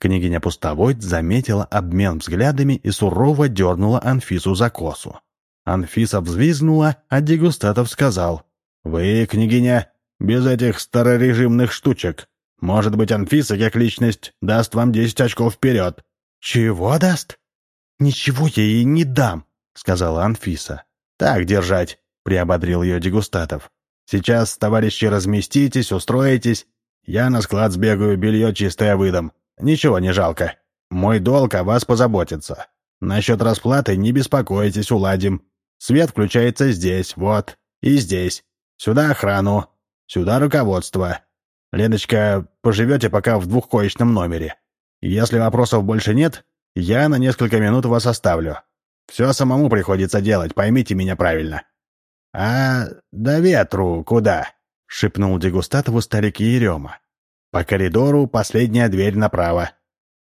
Княгиня Пустовойт заметила обмен взглядами и сурово дернула Анфису за косу. Анфиса взвизгнула, а Дегустатов сказал, «Вы, княгиня, без этих старорежимных штучек. Может быть, Анфиса, как личность, даст вам десять очков вперед». «Чего даст?» «Ничего я ей не дам», — сказала Анфиса. «Так держать», — приободрил ее Дегустатов. «Сейчас, товарищи, разместитесь, устроитесь. Я на склад сбегаю, белье чистое выдам. Ничего не жалко. Мой долг о вас позаботиться. Насчет расплаты не беспокойтесь, уладим. Свет включается здесь, вот, и здесь. Сюда охрану, сюда руководство. Леночка, поживете пока в двухкоечном номере. Если вопросов больше нет, я на несколько минут вас оставлю. Все самому приходится делать, поймите меня правильно». «А до ветру куда?» — шепнул Дегустатову старик Ерема. «По коридору последняя дверь направо».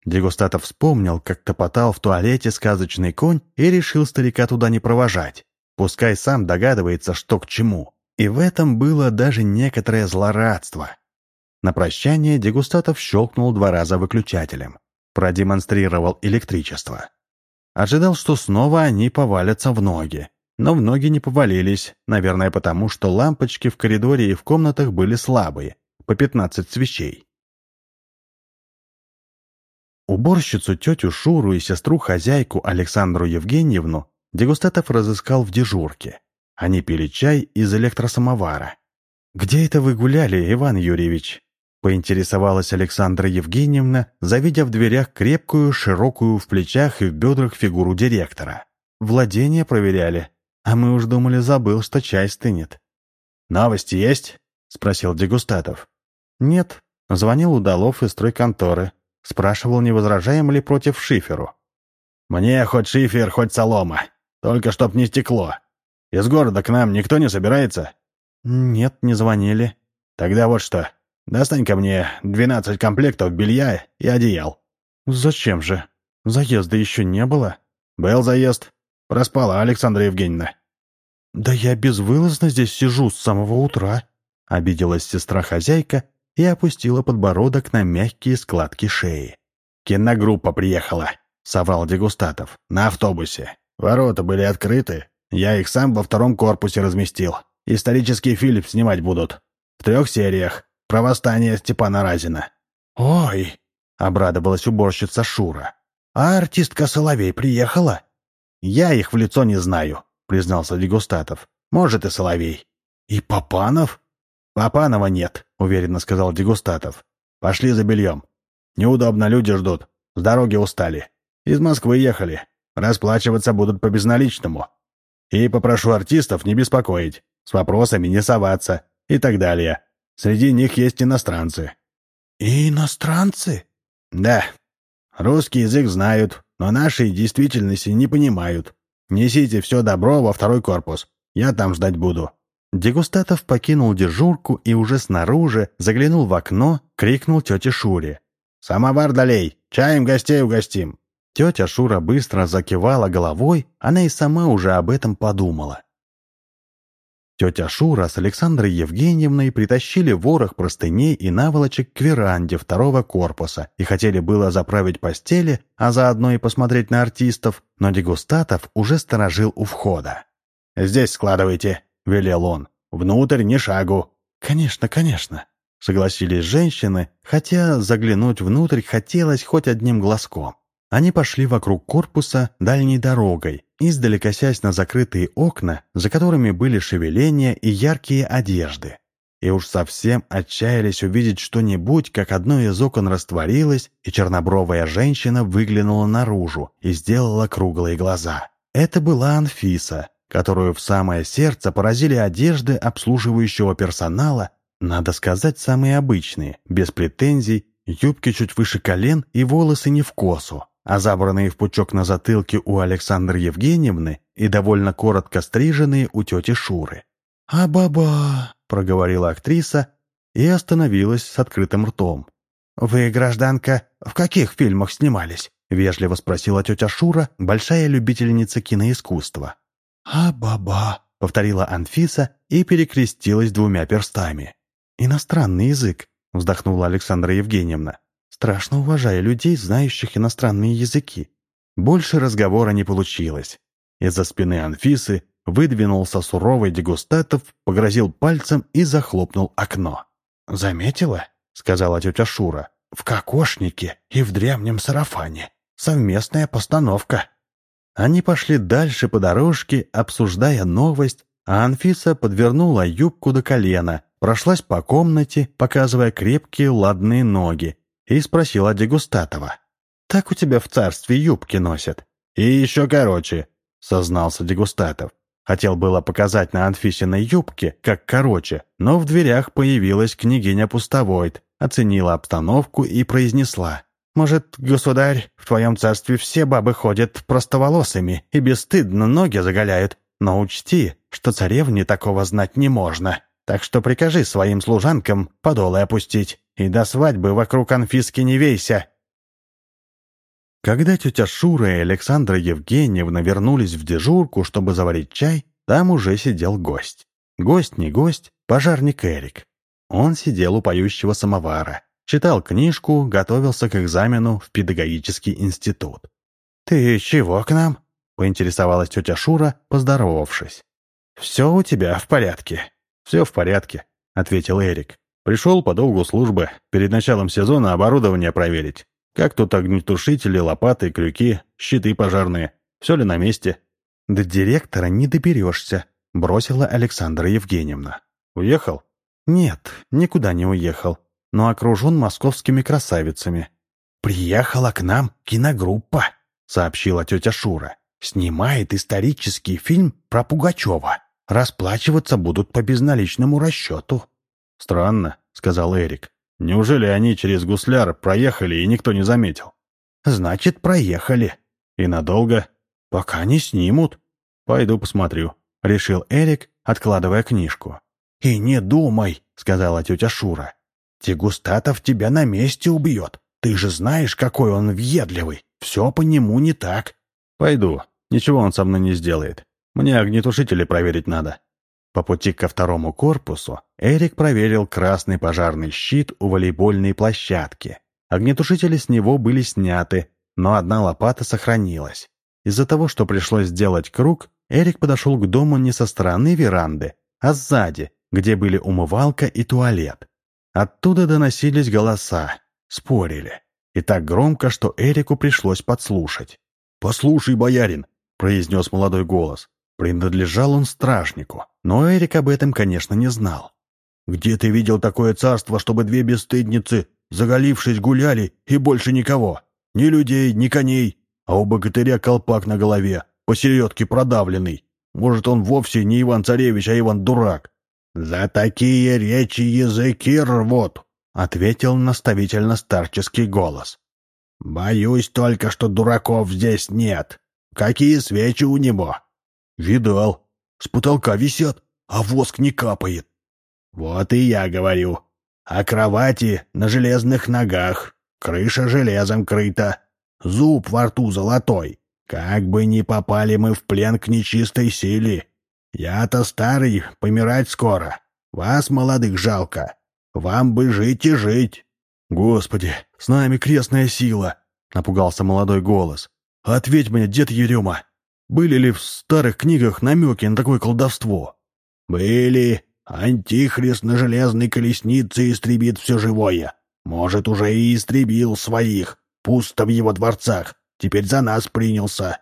Дегустатов вспомнил, как топотал в туалете сказочный конь и решил старика туда не провожать. Пускай сам догадывается, что к чему. И в этом было даже некоторое злорадство. На прощание Дегустатов щелкнул два раза выключателем. Продемонстрировал электричество. Ожидал, что снова они повалятся в ноги. Но в ноги не повалились, наверное, потому что лампочки в коридоре и в комнатах были слабые, по 15 свечей. Уборщицу тетю Шуру и сестру-хозяйку Александру Евгеньевну Дегустатов разыскал в дежурке. Они пили чай из электросамовара. «Где это вы гуляли, Иван Юрьевич?» Поинтересовалась Александра Евгеньевна, завидя в дверях крепкую, широкую в плечах и в бедрах фигуру директора. Владение проверяли, а мы уж думали, забыл, что чай стынет. «Новости есть?» — спросил Дегустатов. «Нет», — звонил Удалов из стройконторы. Спрашивал, не возражаем ли против шиферу. «Мне хоть шифер, хоть солома. Только чтоб не стекло. Из города к нам никто не собирается?» «Нет, не звонили». «Тогда вот что. Достань ко мне двенадцать комплектов белья и одеял». «Зачем же? Заезда еще не было?» «Был заезд. Проспала Александра Евгеньевна». «Да я безвылазно здесь сижу с самого утра», — обиделась сестра-хозяйка и опустила подбородок на мягкие складки шеи. «Киногруппа приехала», — совал Дегустатов, — «на автобусе. Ворота были открыты. Я их сам во втором корпусе разместил. Исторический фильм снимать будут. В трех сериях. Про восстание Степана Разина». «Ой!» — обрадовалась уборщица Шура. «А артистка Соловей приехала?» «Я их в лицо не знаю», — признался Дегустатов. «Может, и Соловей». «И Папанов?» «Папанова нет», — уверенно сказал Дегустатов. «Пошли за бельем. Неудобно, люди ждут. С дороги устали. Из Москвы ехали. Расплачиваться будут по безналичному. И попрошу артистов не беспокоить, с вопросами не соваться и так далее. Среди них есть иностранцы». «И иностранцы?» «Да. Русский язык знают, но нашей действительности не понимают. Несите все добро во второй корпус. Я там ждать буду». Дегустатов покинул дежурку и уже снаружи заглянул в окно, крикнул тете Шуре. «Самовар долей! Чаем гостей угостим!» Тетя Шура быстро закивала головой, она и сама уже об этом подумала. Тетя Шура с Александрой Евгеньевной притащили ворох простыней и наволочек к веранде второго корпуса и хотели было заправить постели, а заодно и посмотреть на артистов, но дегустатов уже сторожил у входа. «Здесь складывайте», — велел он. «Внутрь ни шагу». «Конечно, конечно», — согласились женщины, хотя заглянуть внутрь хотелось хоть одним глазком. Они пошли вокруг корпуса дальней дорогой, издали косясь на закрытые окна, за которыми были шевеления и яркие одежды. и уж совсем отчаялись увидеть что-нибудь, как одно из окон растворилось, и чернобровая женщина выглянула наружу и сделала круглые глаза. Это была Анфиса, которую в самое сердце поразили одежды обслуживающего персонала, надо сказать, самые обычные, без претензий, юбки чуть выше колен и волосы не в косу, а забранные в пучок на затылке у Александры Евгеньевны и довольно коротко стриженные у тети Шуры. «А-ба-ба!» — проговорила актриса и остановилась с открытым ртом. «Вы, гражданка, в каких фильмах снимались?» — вежливо спросила тетя Шура, большая любительница киноискусства. «А-ба-ба!» — повторила Анфиса и перекрестилась двумя перстами. «Иностранный язык», — вздохнула Александра Евгеньевна. «Страшно уважая людей, знающих иностранные языки». Больше разговора не получилось. Из-за спины Анфисы выдвинулся суровый дегустатов, погрозил пальцем и захлопнул окно. «Заметила?» — сказала тетя Шура. «В кокошнике и в древнем сарафане. Совместная постановка». Они пошли дальше по дорожке, обсуждая новость, а Анфиса подвернула юбку до колена, прошлась по комнате, показывая крепкие ладные ноги, и спросила Дегустатова. «Так у тебя в царстве юбки носят?» «И еще короче», — сознался Дегустатов. Хотел было показать на Анфисиной юбке, как короче, но в дверях появилась княгиня Пустовойт, оценила обстановку и произнесла. «Может, государь, в твоем царстве все бабы ходят простоволосыми и бесстыдно ноги заголяют, но учти, что царевне такого знать не можно, так что прикажи своим служанкам подолы опустить и до свадьбы вокруг Анфиски не вейся». Когда тетя Шура и Александра Евгеньевна вернулись в дежурку, чтобы заварить чай, там уже сидел гость. Гость не гость, пожарник Эрик. Он сидел у поющего самовара, читал книжку, готовился к экзамену в педагогический институт. «Ты чего к нам?» — поинтересовалась тетя Шура, поздоровавшись. «Все у тебя в порядке?» «Все в порядке», — ответил Эрик. «Пришел по долгу службы, перед началом сезона оборудование проверить. Как тут огнетушители, лопаты, крюки, щиты пожарные? Все ли на месте?» «До директора не доберешься», — бросила Александра Евгеньевна. «Уехал?» «Нет, никуда не уехал, но окружен московскими красавицами». «Приехала к нам киногруппа», — сообщила тетя Шура. «Снимает исторический фильм про Пугачева. Расплачиваться будут по безналичному расчету». «Странно», — сказал Эрик. Неужели они через гусляр проехали и никто не заметил? Значит, проехали. И надолго? Пока не снимут. Пойду посмотрю, решил Эрик, откладывая книжку. И не думай, сказала тетя Шура. Тегустатов тебя на месте убьет. Ты же знаешь, какой он въедливый. Все по нему не так. Пойду. Ничего он со мной не сделает. Мне огнетушители проверить надо. По пути ко второму корпусу Эрик проверил красный пожарный щит у волейбольной площадки. Огнетушители с него были сняты, но одна лопата сохранилась. Из-за того, что пришлось сделать круг, Эрик подошел к дому не со стороны веранды, а сзади, где были умывалка и туалет. Оттуда доносились голоса, спорили. И так громко, что Эрику пришлось подслушать. «Послушай, боярин», — произнес молодой голос, Принадлежал он стражнику, но Эрик об этом, конечно, не знал. «Где ты видел такое царство, чтобы две бесстыдницы, заголившись, гуляли, и больше никого? Ни людей, ни коней, а у богатыря колпак на голове, посередке продавленный. Может, он вовсе не Иван-царевич, а Иван-дурак?» «За такие речи языки рвут», — ответил наставительно старческий голос. «Боюсь только, что дураков здесь нет. Какие свечи у него?» «Видал. С потолка висят, а воск не капает». «Вот и я говорю. А кровати на железных ногах, крыша железом крыта, зуб во рту золотой. Как бы не попали мы в плен к нечистой силе. Я-то старый, помирать скоро. Вас, молодых, жалко. Вам бы жить и жить». «Господи, с нами крестная сила!» — напугался молодой голос. «Ответь мне, дед Ерема, были ли в старых книгах намеки на такое колдовство? Были. Антихрист на железной колеснице истребит все живое. Может, уже и истребил своих. Пусто в его дворцах. Теперь за нас принялся.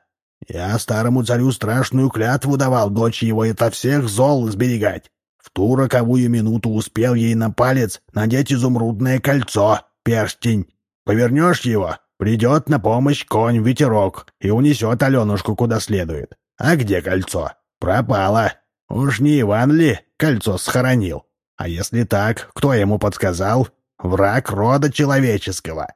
Я старому царю страшную клятву давал дочь его это всех зол сберегать. В ту роковую минуту успел ей на палец надеть изумрудное кольцо, перстень. Повернешь его, придет на помощь конь-ветерок и унесет Аленушку куда следует. А где кольцо? Пропало. Уж не Иван ли кольцо схоронил? А если так, кто ему подсказал? Враг рода человеческого.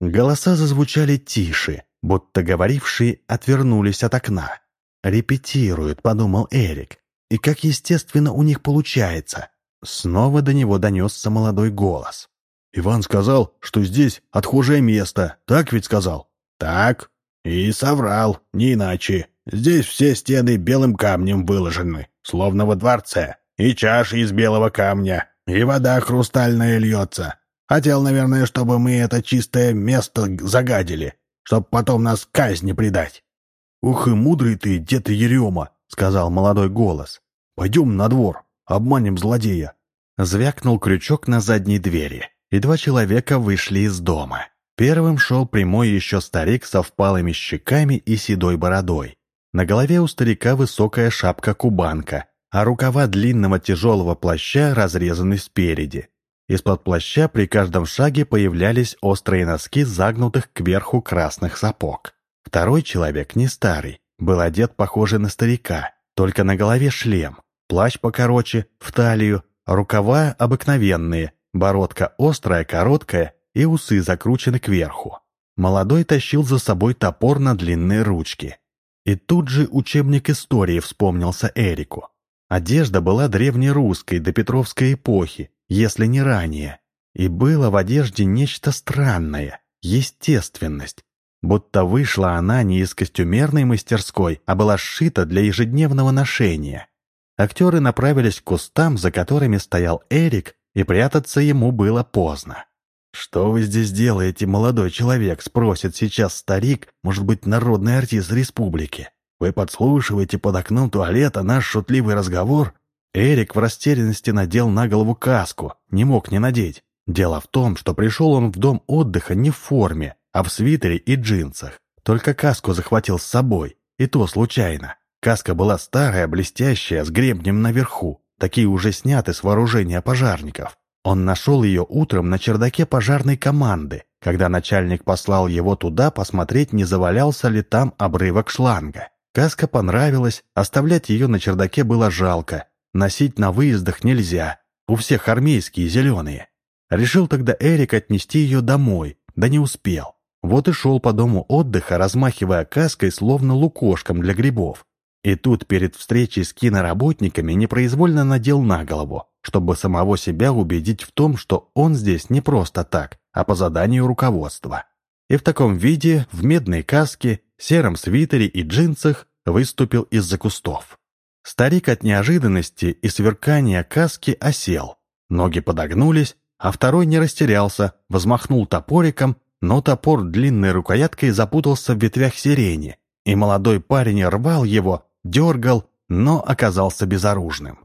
Голоса зазвучали тише, будто говорившие отвернулись от окна. «Репетируют», — подумал Эрик. «И как естественно у них получается». Снова до него донесся молодой голос. «Иван сказал, что здесь отхожее место, так ведь сказал?» «Так. И соврал, не иначе. Здесь все стены белым камнем выложены, словно во дворце. И чаши из белого камня, и вода хрустальная льется. Хотел, наверное, чтобы мы это чистое место загадили, чтоб потом нас казни предать. «Ух и мудрый ты, дед Ерема!» — сказал молодой голос. «Пойдем на двор, обманем злодея». Звякнул крючок на задней двери, и два человека вышли из дома. Первым шел прямой еще старик со впалыми щеками и седой бородой. На голове у старика высокая шапка-кубанка, а рукава длинного тяжелого плаща разрезаны спереди. Из-под плаща при каждом шаге появлялись острые носки загнутых кверху красных сапог. Второй человек, не старый, был одет похоже на старика, только на голове шлем, плащ покороче, в талию, рукава обыкновенные, бородка острая, короткая и усы закручены кверху. Молодой тащил за собой топор на длинные ручки. И тут же учебник истории вспомнился Эрику. Одежда была древнерусской до Петровской эпохи, если не ранее. И было в одежде нечто странное, естественность. Будто вышла она не из костюмерной мастерской, а была сшита для ежедневного ношения. Актеры направились к кустам, за которыми стоял Эрик, и прятаться ему было поздно. «Что вы здесь делаете, молодой человек?» — спросит сейчас старик, может быть, народный артист республики. «Вы подслушиваете под окном туалета наш шутливый разговор?» Эрик в растерянности надел на голову каску, не мог не надеть. Дело в том, что пришел он в дом отдыха не в форме, а в свитере и джинсах. Только каску захватил с собой, и то случайно. Каска была старая, блестящая, с гребнем наверху. Такие уже сняты с вооружения пожарников. Он нашел ее утром на чердаке пожарной команды, когда начальник послал его туда посмотреть, не завалялся ли там обрывок шланга. Каска понравилась, оставлять ее на чердаке было жалко, Носить на выездах нельзя, у всех армейские зеленые. Решил тогда Эрик отнести ее домой, да не успел. Вот и шел по дому отдыха, размахивая каской, словно лукошком для грибов. И тут перед встречей с киноработниками непроизвольно надел на голову, чтобы самого себя убедить в том, что он здесь не просто так, а по заданию руководства. И в таком виде, в медной каске, сером свитере и джинсах выступил из-за кустов. Старик от неожиданности и сверкания каски осел. Ноги подогнулись, а второй не растерялся, взмахнул топориком, но топор длинной рукояткой запутался в ветвях сирени, и молодой парень рвал его, дергал, но оказался безоружным.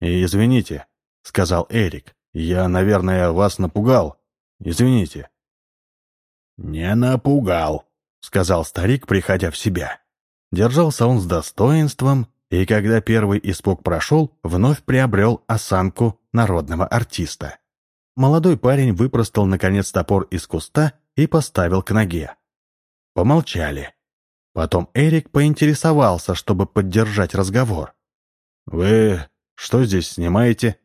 «Извините», — сказал Эрик, — «я, наверное, вас напугал. Извините». «Не напугал», — сказал старик, приходя в себя. Держался он с достоинством, и когда первый испуг прошел, вновь приобрел осанку народного артиста. Молодой парень выпростал, наконец, топор из куста и поставил к ноге. Помолчали. Потом Эрик поинтересовался, чтобы поддержать разговор. «Вы что здесь снимаете?»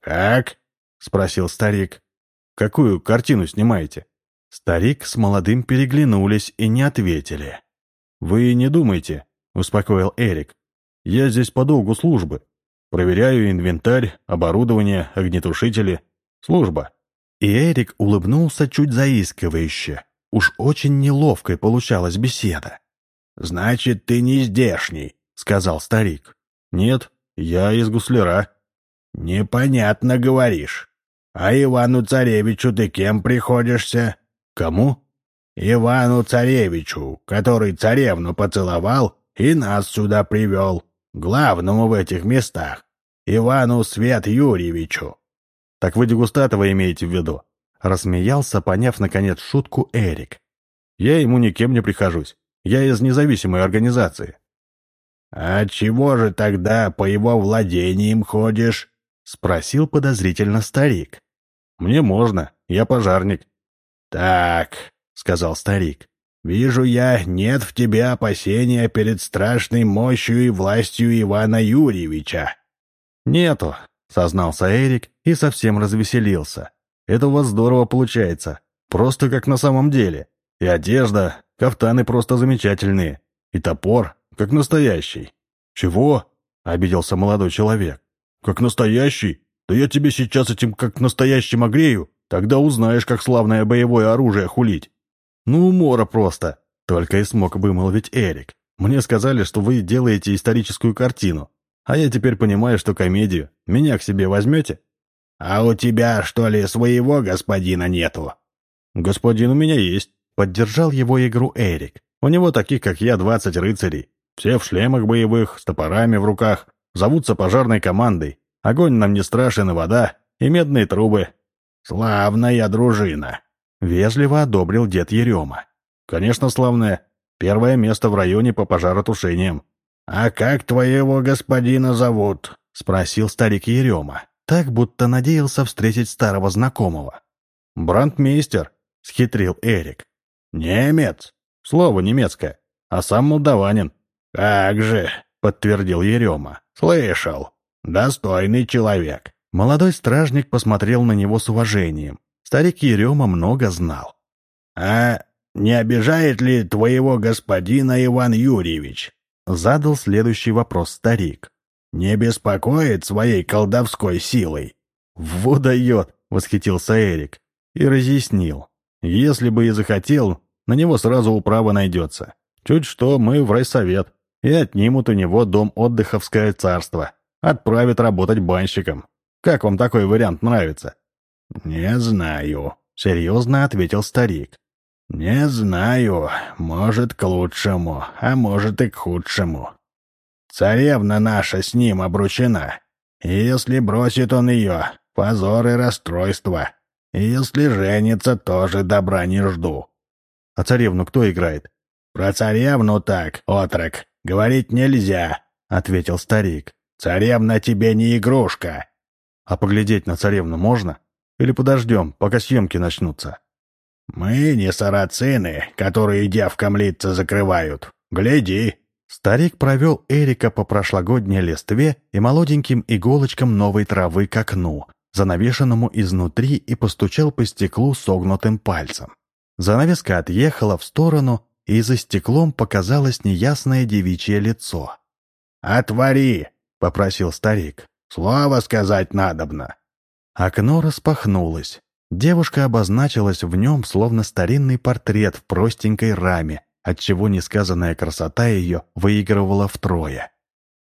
«Как?» — спросил старик. «Какую картину снимаете?» Старик с молодым переглянулись и не ответили. «Вы не думайте», — успокоил Эрик. Я здесь по долгу службы. Проверяю инвентарь, оборудование, огнетушители. Служба». И Эрик улыбнулся чуть заискивающе. Уж очень неловкой получалась беседа. «Значит, ты не здешний», — сказал старик. «Нет, я из гусляра». «Непонятно говоришь. А Ивану-царевичу ты кем приходишься?» «Кому?» «Ивану-царевичу, который царевну поцеловал и нас сюда привел главному в этих местах, Ивану Свет Юрьевичу. Так вы Дегустатова имеете в виду? Рассмеялся, поняв, наконец, шутку Эрик. Я ему никем не прихожусь. Я из независимой организации. «А чего же тогда по его владениям ходишь?» — спросил подозрительно старик. «Мне можно, я пожарник». «Так», — сказал старик, — «вижу я, нет в тебе опасения перед страшной мощью и властью Ивана Юрьевича». «Нету», — сознался Эрик и совсем развеселился. «Это у вас здорово получается. Просто как на самом деле. И одежда, кафтаны просто замечательные. И топор, как настоящий». «Чего?» — обиделся молодой человек. «Как настоящий? Да я тебе сейчас этим как настоящим огрею. Тогда узнаешь, как славное боевое оружие хулить». «Ну, умора просто», — только и смог вымолвить Эрик. «Мне сказали, что вы делаете историческую картину. А я теперь понимаю, что комедию. Меня к себе возьмете?» «А у тебя, что ли, своего господина нету?» «Господин у меня есть», — поддержал его игру Эрик. «У него таких, как я, двадцать рыцарей. Все в шлемах боевых, с топорами в руках, зовутся пожарной командой. Огонь нам не страшен и вода, и медные трубы». «Славная дружина», — вежливо одобрил дед Ерема. «Конечно, славная. Первое место в районе по пожаротушениям». «А как твоего господина зовут?» — спросил старик Ерема, так будто надеялся встретить старого знакомого. «Брандмейстер», — схитрил Эрик. «Немец?» «Слово немецкое, а сам молдаванин». «Как же», — подтвердил Ерема. «Слышал. Достойный человек». Молодой стражник посмотрел на него с уважением. Старик Ерема много знал. «А не обижает ли твоего господина Иван Юрьевич?» Задал следующий вопрос старик. «Не беспокоит своей колдовской силой?» «Во дает!» — восхитился Эрик и разъяснил. Если бы и захотел, на него сразу управа найдется. Чуть что, мы в райсовет, и отнимут у него дом отдыховское царство. Отправят работать банщиком. Как вам такой вариант нравится?» «Не знаю», — серьезно ответил старик. «Не знаю. Может, к лучшему, а может и к худшему. Царевна наша с ним обручена. Если бросит он ее, позор и расстройство. Если женится, тоже добра не жду. А царевну кто играет? Про царевну так, отрок, говорить нельзя, ответил старик. Царевна тебе не игрушка. А поглядеть на царевну можно? Или подождем, пока съемки начнутся? Мы не сарацины, которые девкам лица закрывают. Гляди. Старик провел Эрика по прошлогодней листве и молоденьким иголочкам новой травы к окну, занавешенному изнутри, и постучал по стеклу согнутым пальцем. Занавеска отъехала в сторону, и за стеклом показалось неясное девичье лицо. «Отвори!» — попросил старик. «Слово сказать надобно». Окно распахнулось. Девушка обозначилась в нем, словно старинный портрет в простенькой раме, отчего несказанная красота ее выигрывала втрое.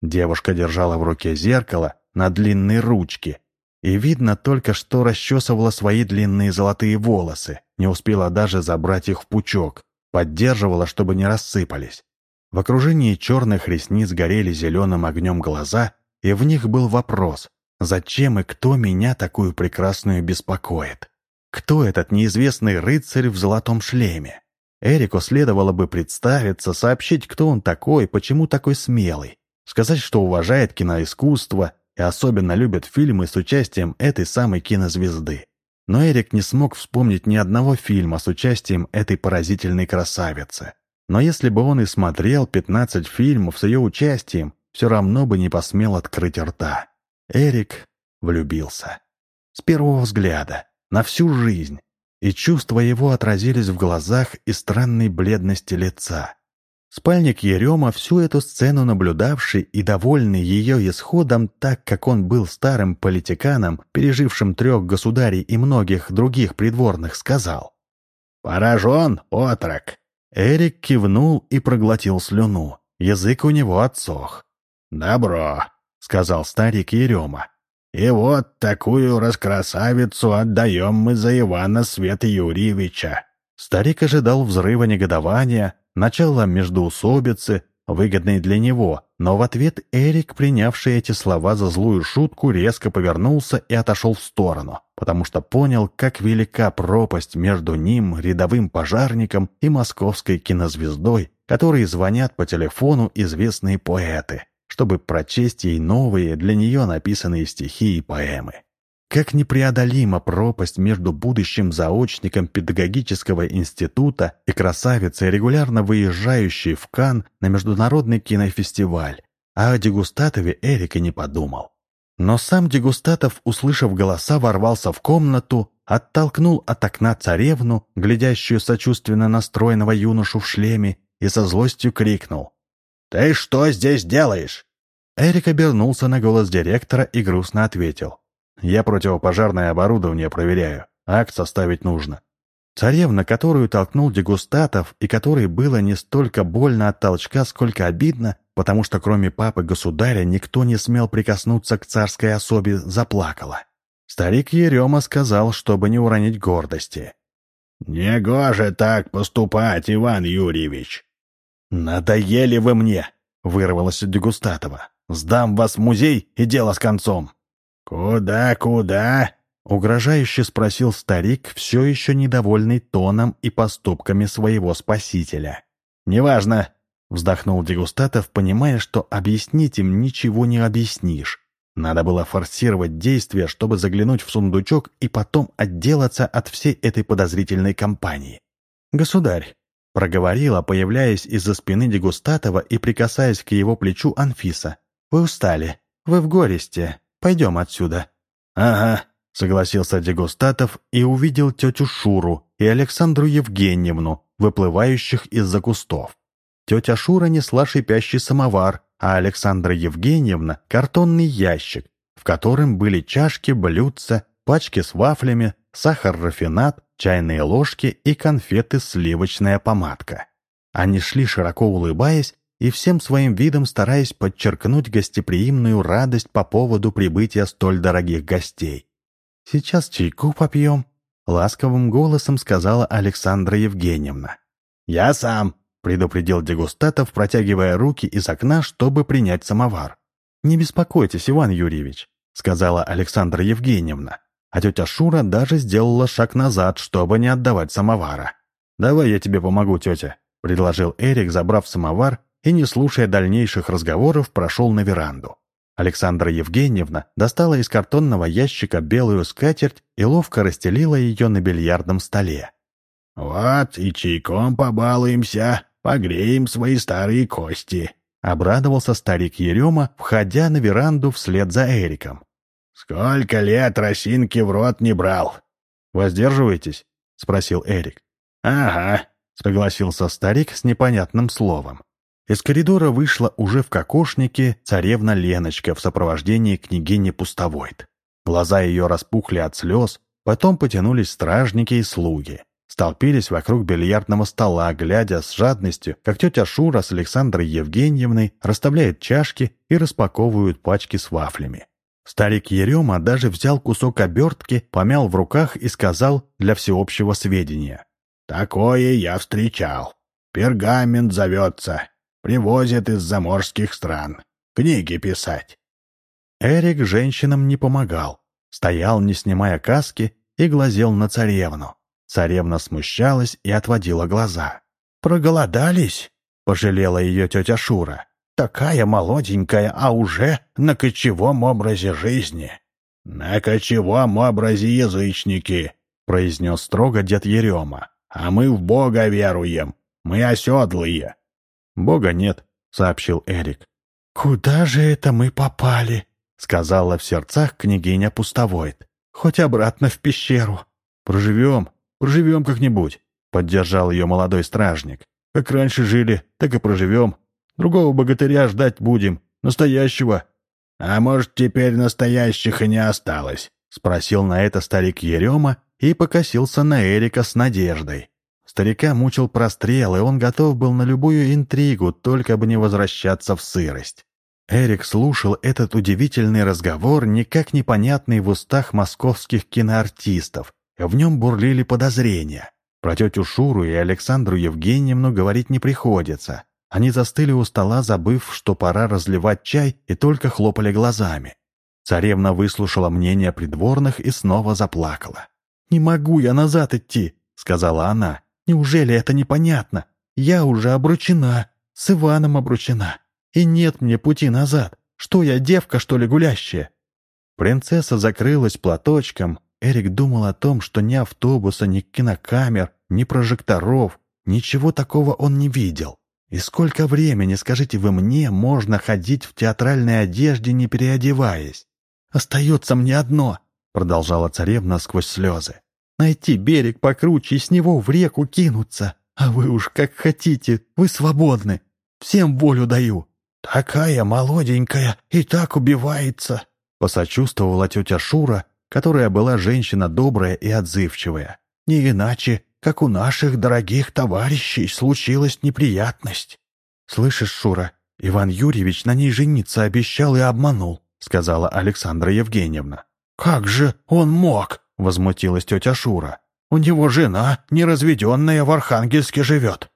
Девушка держала в руке зеркало на длинной ручке, и видно только, что расчесывала свои длинные золотые волосы, не успела даже забрать их в пучок, поддерживала, чтобы не рассыпались. В окружении черных ресниц горели зеленым огнем глаза, и в них был вопрос, зачем и кто меня такую прекрасную беспокоит? Кто этот неизвестный рыцарь в золотом шлеме? Эрику следовало бы представиться, сообщить, кто он такой, почему такой смелый, сказать, что уважает киноискусство и особенно любит фильмы с участием этой самой кинозвезды. Но Эрик не смог вспомнить ни одного фильма с участием этой поразительной красавицы. Но если бы он и смотрел 15 фильмов с ее участием, все равно бы не посмел открыть рта. Эрик влюбился. С первого взгляда, на всю жизнь. И чувства его отразились в глазах и странной бледности лица. Спальник Ерема, всю эту сцену наблюдавший и довольный ее исходом, так как он был старым политиканом, пережившим трех государей и многих других придворных, сказал. «Поражен, отрок!» Эрик кивнул и проглотил слюну. Язык у него отсох. «Добро», — сказал старик Ерема. «И вот такую раскрасавицу отдаем мы за Ивана Свет Юрьевича». Старик ожидал взрыва негодования, начало междоусобицы, выгодной для него, но в ответ Эрик, принявший эти слова за злую шутку, резко повернулся и отошел в сторону, потому что понял, как велика пропасть между ним, рядовым пожарником, и московской кинозвездой, которые звонят по телефону известные поэты, чтобы прочесть ей новые для нее написанные стихи и поэмы. Как непреодолима пропасть между будущим заочником педагогического института и красавицей, регулярно выезжающей в Кан на международный кинофестиваль. А о дегустатове Эрика не подумал. Но сам дегустатов, услышав голоса, ворвался в комнату, оттолкнул от окна царевну, глядящую сочувственно настроенного юношу в шлеме, и со злостью крикнул. «Ты что здесь делаешь?» Эрик обернулся на голос директора и грустно ответил. Я противопожарное оборудование проверяю. Акт составить нужно. Царевна, которую толкнул дегустатов, и которой было не столько больно от толчка, сколько обидно, потому что кроме папы-государя никто не смел прикоснуться к царской особе, заплакала. Старик Ерема сказал, чтобы не уронить гордости. «Негоже так поступать, Иван Юрьевич!» «Надоели вы мне!» — вырвалось от Дегустатова. «Сдам вас в музей, и дело с концом!» «Куда, куда?» — угрожающе спросил старик, все еще недовольный тоном и поступками своего спасителя. «Неважно», — вздохнул Дегустатов, понимая, что объяснить им ничего не объяснишь. Надо было форсировать действия, чтобы заглянуть в сундучок и потом отделаться от всей этой подозрительной компании. «Государь», — проговорила, появляясь из-за спины Дегустатова и прикасаясь к его плечу Анфиса, — «вы устали, вы в горесте, Пойдем отсюда». «Ага», — согласился Дегустатов и увидел тетю Шуру и Александру Евгеньевну, выплывающих из-за кустов. Тетя Шура несла шипящий самовар, а Александра Евгеньевна — картонный ящик, в котором были чашки, блюдца, пачки с вафлями, сахар-рафинат, чайные ложки и конфеты сливочная помадка. Они шли, широко улыбаясь, и всем своим видом стараясь подчеркнуть гостеприимную радость по поводу прибытия столь дорогих гостей. «Сейчас чайку попьем», — ласковым голосом сказала Александра Евгеньевна. «Я сам», — предупредил Дегустатов, протягивая руки из окна, чтобы принять самовар. «Не беспокойтесь, Иван Юрьевич», — сказала Александра Евгеньевна. А тетя Шура даже сделала шаг назад, чтобы не отдавать самовара. «Давай я тебе помогу, тетя», — предложил Эрик, забрав самовар и, не слушая дальнейших разговоров, прошел на веранду. Александра Евгеньевна достала из картонного ящика белую скатерть и ловко расстелила ее на бильярдном столе. «Вот и чайком побалуемся, погреем свои старые кости», — обрадовался старик Ерема, входя на веранду вслед за Эриком. «Сколько лет росинки в рот не брал!» «Воздерживаетесь?» — спросил Эрик. «Ага», — согласился старик с непонятным словом. Из коридора вышла уже в кокошнике царевна Леночка в сопровождении княгини Пустовойт. Глаза ее распухли от слез, потом потянулись стражники и слуги. Столпились вокруг бильярдного стола, глядя с жадностью, как тетя Шура с Александрой Евгеньевной расставляет чашки и распаковывают пачки с вафлями. Старик Ерема даже взял кусок обертки, помял в руках и сказал для всеобщего сведения. «Такое я встречал. Пергамент зовется. Привозят из заморских стран. Книги писать. Эрик женщинам не помогал. Стоял, не снимая каски, и глазел на царевну. Царевна смущалась и отводила глаза. «Проголодались?» — пожалела ее тетя Шура. «Такая молоденькая, а уже на кочевом образе жизни». «На кочевом образе язычники», — произнес строго дед Ерема. «А мы в Бога веруем. Мы оседлые. «Бога нет», — сообщил Эрик. «Куда же это мы попали?» — сказала в сердцах княгиня Пустовойт. «Хоть обратно в пещеру». «Проживем, проживем как-нибудь», — поддержал ее молодой стражник. «Как раньше жили, так и проживем. Другого богатыря ждать будем, настоящего». «А может, теперь настоящих и не осталось?» — спросил на это старик Ерема и покосился на Эрика с надеждой. Старика мучил прострел, и он готов был на любую интригу, только бы не возвращаться в сырость. Эрик слушал этот удивительный разговор, никак непонятный в устах московских киноартистов. В нем бурлили подозрения. Про тетю Шуру и Александру Евгеньевну говорить не приходится. Они застыли у стола, забыв, что пора разливать чай, и только хлопали глазами. Царевна выслушала мнение придворных и снова заплакала. «Не могу я назад идти», — сказала она. Неужели это непонятно? Я уже обручена, с Иваном обручена. И нет мне пути назад. Что я, девка, что ли, гулящая?» Принцесса закрылась платочком. Эрик думал о том, что ни автобуса, ни кинокамер, ни прожекторов, ничего такого он не видел. И сколько времени, скажите вы мне, можно ходить в театральной одежде, не переодеваясь? «Остается мне одно», — продолжала царевна сквозь слезы. «Найти берег покруче и с него в реку кинуться. А вы уж как хотите, вы свободны. Всем волю даю». «Такая молоденькая и так убивается», — посочувствовала тетя Шура, которая была женщина добрая и отзывчивая. «Не иначе, как у наших дорогих товарищей случилась неприятность». «Слышишь, Шура, Иван Юрьевич на ней жениться обещал и обманул», — сказала Александра Евгеньевна. «Как же он мог?» — возмутилась тетя Шура. «У него жена, неразведенная, в Архангельске живет».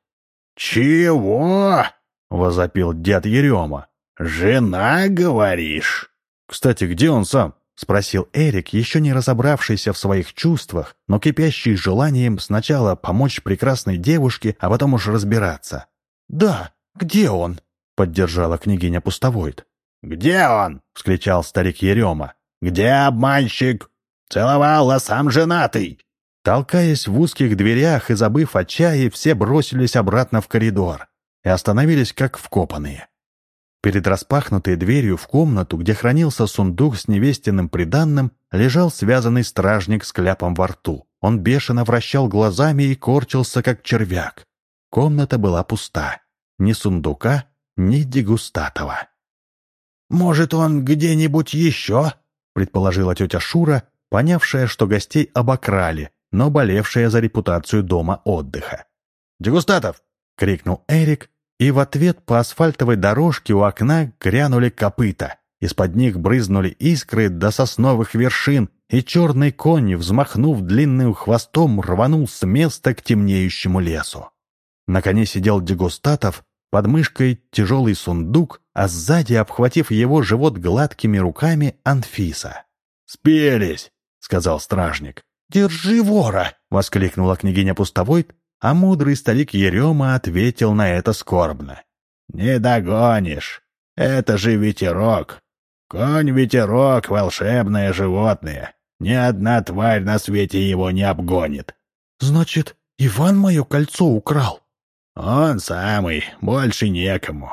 «Чего?» — возопил дед Ерема. «Жена, говоришь?» «Кстати, где он сам?» — спросил Эрик, еще не разобравшийся в своих чувствах, но кипящий желанием сначала помочь прекрасной девушке, а потом уж разбираться. «Да, где он?» — поддержала княгиня Пустовойт. «Где он?» — вскричал старик Ерема. «Где обманщик? Целовал, а сам женатый!» Толкаясь в узких дверях и забыв о чае, все бросились обратно в коридор и остановились как вкопанные. Перед распахнутой дверью в комнату, где хранился сундук с невестиным приданным, лежал связанный стражник с кляпом во рту. Он бешено вращал глазами и корчился, как червяк. Комната была пуста. Ни сундука, ни дегустатова. «Может, он где-нибудь еще?» — предположила тетя Шура, понявшая, что гостей обокрали, но болевшая за репутацию дома отдыха. «Дегустатов!» — крикнул Эрик, и в ответ по асфальтовой дорожке у окна грянули копыта. Из-под них брызнули искры до сосновых вершин, и черный конь, взмахнув длинным хвостом, рванул с места к темнеющему лесу. На коне сидел дегустатов, под мышкой тяжелый сундук, а сзади, обхватив его живот гладкими руками, Анфиса. «Спелись!» — сказал стражник. «Держи вора!» — воскликнула княгиня Пустовойт, а мудрый старик Ерема ответил на это скорбно. «Не догонишь. Это же ветерок. Конь-ветерок — волшебное животное. Ни одна тварь на свете его не обгонит». «Значит, Иван мое кольцо украл?» «Он самый, больше некому.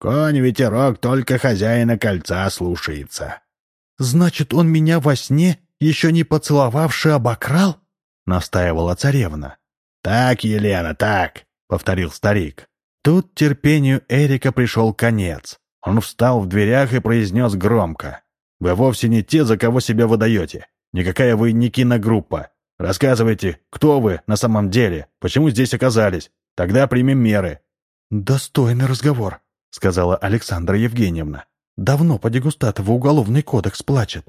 Конь-ветерок только хозяина кольца слушается». «Значит, он меня во сне еще не поцеловавший обокрал?» — настаивала царевна. «Так, Елена, так», — повторил старик. Тут терпению Эрика пришел конец. Он встал в дверях и произнес громко. «Вы вовсе не те, за кого себя выдаете. Никакая вы не киногруппа. Рассказывайте, кто вы на самом деле, почему здесь оказались. Тогда примем меры». «Достойный разговор», — сказала Александра Евгеньевна. «Давно по дегустатову уголовный кодекс плачет.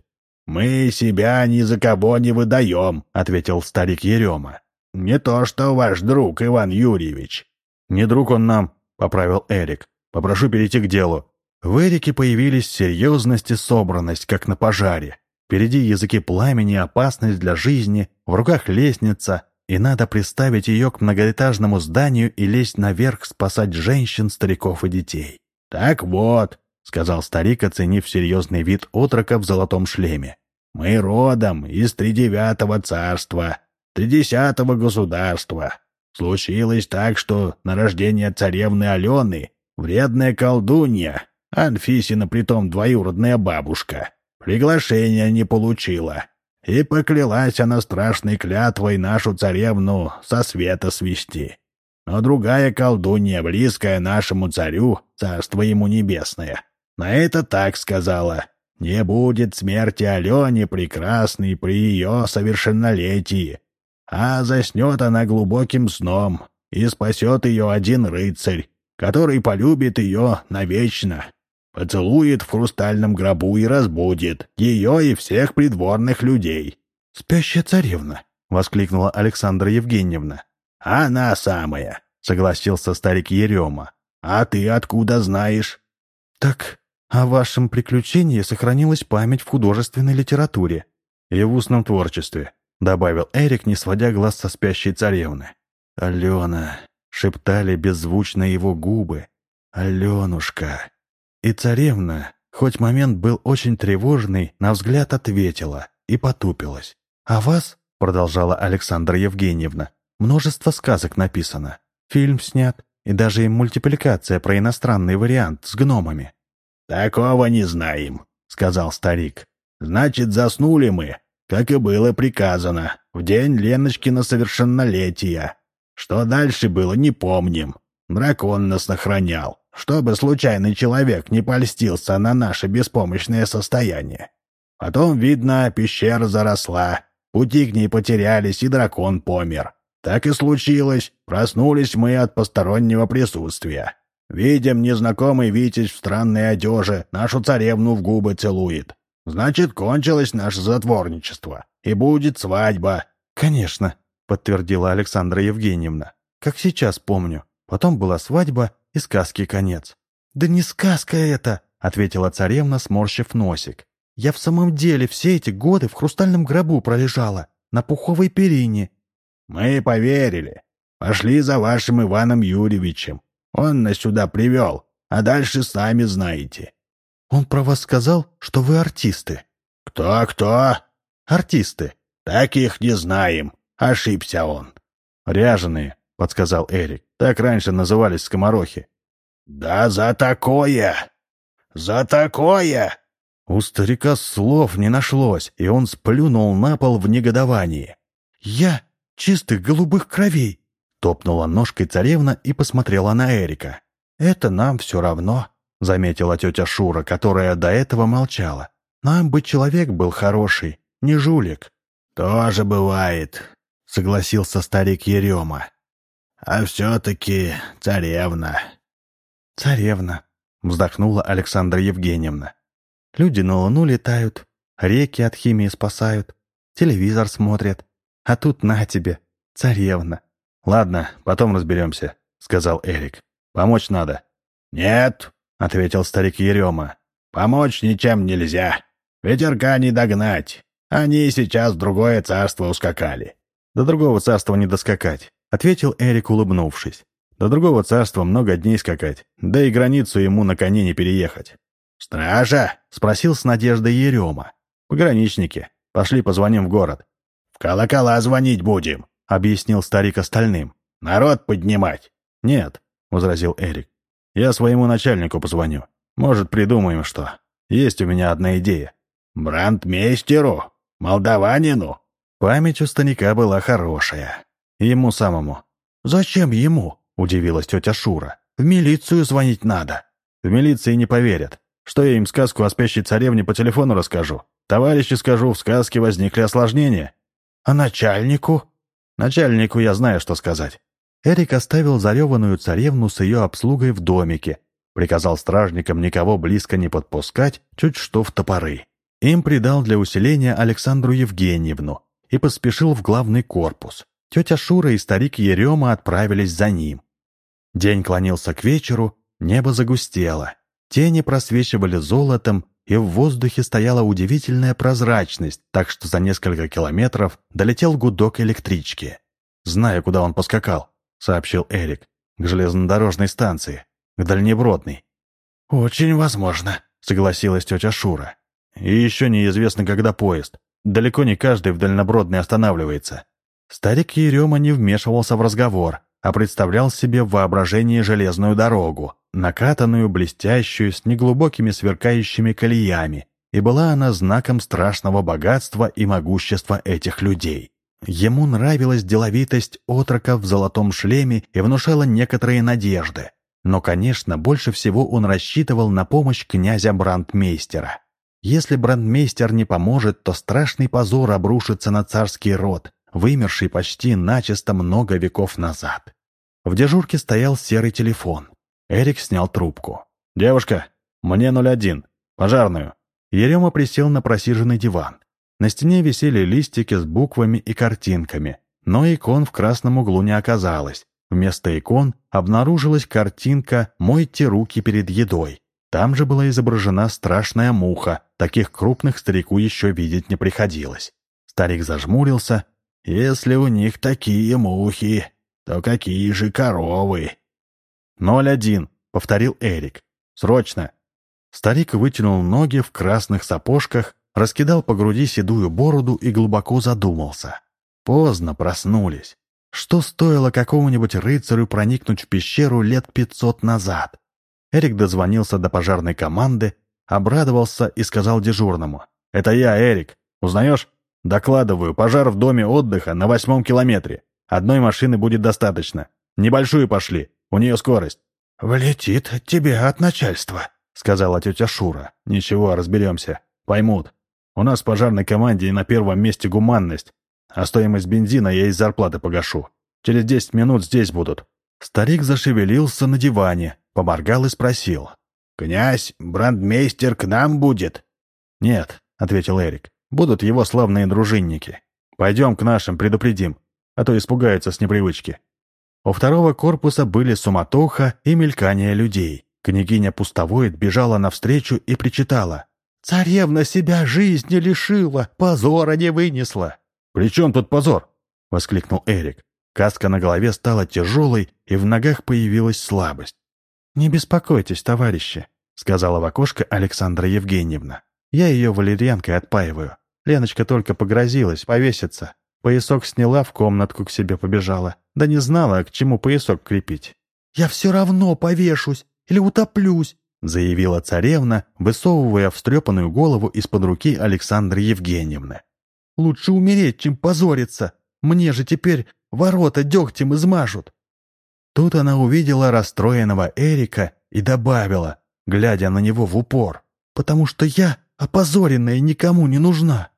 «Мы себя ни за кого не выдаем», — ответил старик Ерема. «Не то что ваш друг Иван Юрьевич». «Не друг он нам», — поправил Эрик. «Попрошу перейти к делу». В Эрике появились серьезность и собранность, как на пожаре. Впереди языки пламени, опасность для жизни, в руках лестница, и надо приставить ее к многоэтажному зданию и лезть наверх спасать женщин, стариков и детей. «Так вот», — сказал старик, оценив серьезный вид отрока в золотом шлеме. «Мы родом из тридевятого царства, тридесятого государства. Случилось так, что на рождение царевны Алены вредная колдунья, Анфисина притом двоюродная бабушка, приглашения не получила. И поклялась она страшной клятвой нашу царевну со света свести. Но другая колдунья, близкая нашему царю, царство ему небесное, на это так сказала. Не будет смерти Алене прекрасной при ее совершеннолетии. А заснет она глубоким сном, и спасет ее один рыцарь, который полюбит ее навечно. Поцелует в хрустальном гробу и разбудит ее и всех придворных людей. «Спящая царевна!» — воскликнула Александра Евгеньевна. «Она самая!» — согласился старик Ерема. «А ты откуда знаешь?» «Так о вашем приключении сохранилась память в художественной литературе и в устном творчестве», — добавил Эрик, не сводя глаз со спящей царевны. «Алена, шептали беззвучно его губы. «Аленушка!» И царевна, хоть момент был очень тревожный, на взгляд ответила и потупилась. «А вас?» — продолжала Александра Евгеньевна. «Множество сказок написано. Фильм снят, и даже мультипликация про иностранный вариант с гномами». «Такого не знаем», — сказал старик. «Значит, заснули мы, как и было приказано, в день Леночкина совершеннолетия. Что дальше было, не помним. Дракон нас охранял, чтобы случайный человек не польстился на наше беспомощное состояние. Потом, видно, пещера заросла, пути к ней потерялись, и дракон помер. Так и случилось, проснулись мы от постороннего присутствия. Видим, незнакомый Витязь в странной одежде нашу царевну в губы целует. Значит, кончилось наше затворничество, и будет свадьба». «Конечно», — подтвердила Александра Евгеньевна. «Как сейчас помню. Потом была свадьба и сказки конец». «Да не сказка это», — ответила царевна, сморщив носик. «Я в самом деле все эти годы в хрустальном гробу пролежала, на пуховой перине». «Мы поверили. Пошли за вашим Иваном Юрьевичем. Он нас сюда привел, а дальше сами знаете». «Он про вас сказал, что вы артисты». «Кто-кто?» «Артисты». «Таких не знаем. Ошибся он». «Ряженые», — подсказал Эрик. «Так раньше назывались скоморохи». «Да за такое! За такое!» У старика слов не нашлось, и он сплюнул на пол в негодовании. «Я чистых голубых кровей!» — топнула ножкой царевна и посмотрела на Эрика. «Это нам все равно», — заметила тетя Шура, которая до этого молчала. «Нам бы человек был хороший, не жулик». «Тоже бывает», — согласился старик Ерема. «А все-таки царевна». «Царевна», — вздохнула Александра Евгеньевна. «Люди на Луну летают, реки от химии спасают, телевизор смотрят, а тут на тебе, царевна». «Ладно, потом разберемся», — сказал Эрик. «Помочь надо». «Нет», — ответил старик Ерема. «Помочь ничем нельзя. Ветерка не догнать. Они сейчас в другое царство ускакали». «До другого царства не доскакать», — ответил Эрик, улыбнувшись. «До другого царства много дней скакать, да и границу ему на коне не переехать». «Стража?» — спросил с надеждой Ерема. «Пограничники. Пошли позвоним в город». «В колокола звонить будем», — объяснил старик остальным. «Народ поднимать». «Нет», — возразил Эрик. «Я своему начальнику позвоню. Может, придумаем что. Есть у меня одна идея». «Брандмейстеру? Молдаванину?» Память у старика была хорошая. Ему самому. «Зачем ему?» — удивилась тетя Шура. «В милицию звонить надо». «В милиции не поверят. Что я им сказку о спящей царевне по телефону расскажу? Товарищи скажу, в сказке возникли осложнения». «А начальнику?» «Начальнику я знаю, что сказать». Эрик оставил зареванную царевну с ее обслугой в домике, приказал стражникам никого близко не подпускать, чуть что в топоры. Им придал для усиления Александру Евгеньевну, и поспешил в главный корпус. Тетя Шура и старик Ерема отправились за ним. День клонился к вечеру, небо загустело. Тени просвечивали золотом, и в воздухе стояла удивительная прозрачность, так что за несколько километров долетел гудок электрички. «Знаю, куда он поскакал», — сообщил Эрик. «К железнодорожной станции, к Дальнебродной». «Очень возможно», — согласилась тетя Шура. «И еще неизвестно, когда поезд. Далеко не каждый в дальнобродной останавливается. Старик Ерема не вмешивался в разговор, а представлял себе в воображении железную дорогу, накатанную, блестящую, с неглубокими сверкающими колеями, и была она знаком страшного богатства и могущества этих людей. Ему нравилась деловитость отрока в золотом шлеме и внушала некоторые надежды. Но, конечно, больше всего он рассчитывал на помощь князя Брандмейстера. Если брандмейстер не поможет, то страшный позор обрушится на царский род, вымерший почти начисто много веков назад. В дежурке стоял серый телефон. Эрик снял трубку. «Девушка, мне 01. Пожарную». Ерема присел на просиженный диван. На стене висели листики с буквами и картинками, но икон в красном углу не оказалось. Вместо икон обнаружилась картинка «Мойте руки перед едой». Там же была изображена страшная муха, таких крупных старику еще видеть не приходилось. Старик зажмурился. «Если у них такие мухи, то какие же коровы?» «Ноль один», — повторил Эрик. «Срочно!» Старик вытянул ноги в красных сапожках, раскидал по груди седую бороду и глубоко задумался. Поздно проснулись. Что стоило какому-нибудь рыцарю проникнуть в пещеру лет пятьсот назад? Эрик дозвонился до пожарной команды, обрадовался и сказал дежурному. «Это я, Эрик. Узнаешь? Докладываю, пожар в доме отдыха на восьмом километре. Одной машины будет достаточно. Небольшую пошли, у нее скорость». «Влетит тебе от начальства», — сказала тетя Шура. «Ничего, разберемся. Поймут. У нас в пожарной команде и на первом месте гуманность, а стоимость бензина я из зарплаты погашу. Через десять минут здесь будут». Старик зашевелился на диване, поморгал и спросил. «Князь, брандмейстер к нам будет?» «Нет», — ответил Эрик. «Будут его славные дружинники. Пойдем к нашим, предупредим, а то испугаются с непривычки». У второго корпуса были суматоха и мелькание людей. Княгиня Пустовоид бежала навстречу и причитала. Царевна себя жизни лишила, позора не вынесла. «При чем тут позор?» — воскликнул Эрик. Каска на голове стала тяжелой, и в ногах появилась слабость. «Не беспокойтесь, товарищи», — сказала в окошко Александра Евгеньевна. «Я ее валерьянкой отпаиваю. Леночка только погрозилась, повесится. Поясок сняла, в комнатку к себе побежала. Да не знала, к чему поясок крепить. «Я все равно повешусь или утоплюсь», заявила царевна, высовывая встрепанную голову из-под руки Александры Евгеньевны. «Лучше умереть, чем позориться. Мне же теперь ворота дегтем измажут». Тут она увидела расстроенного Эрика и добавила, глядя на него в упор, «Потому что я, опозоренная, никому не нужна».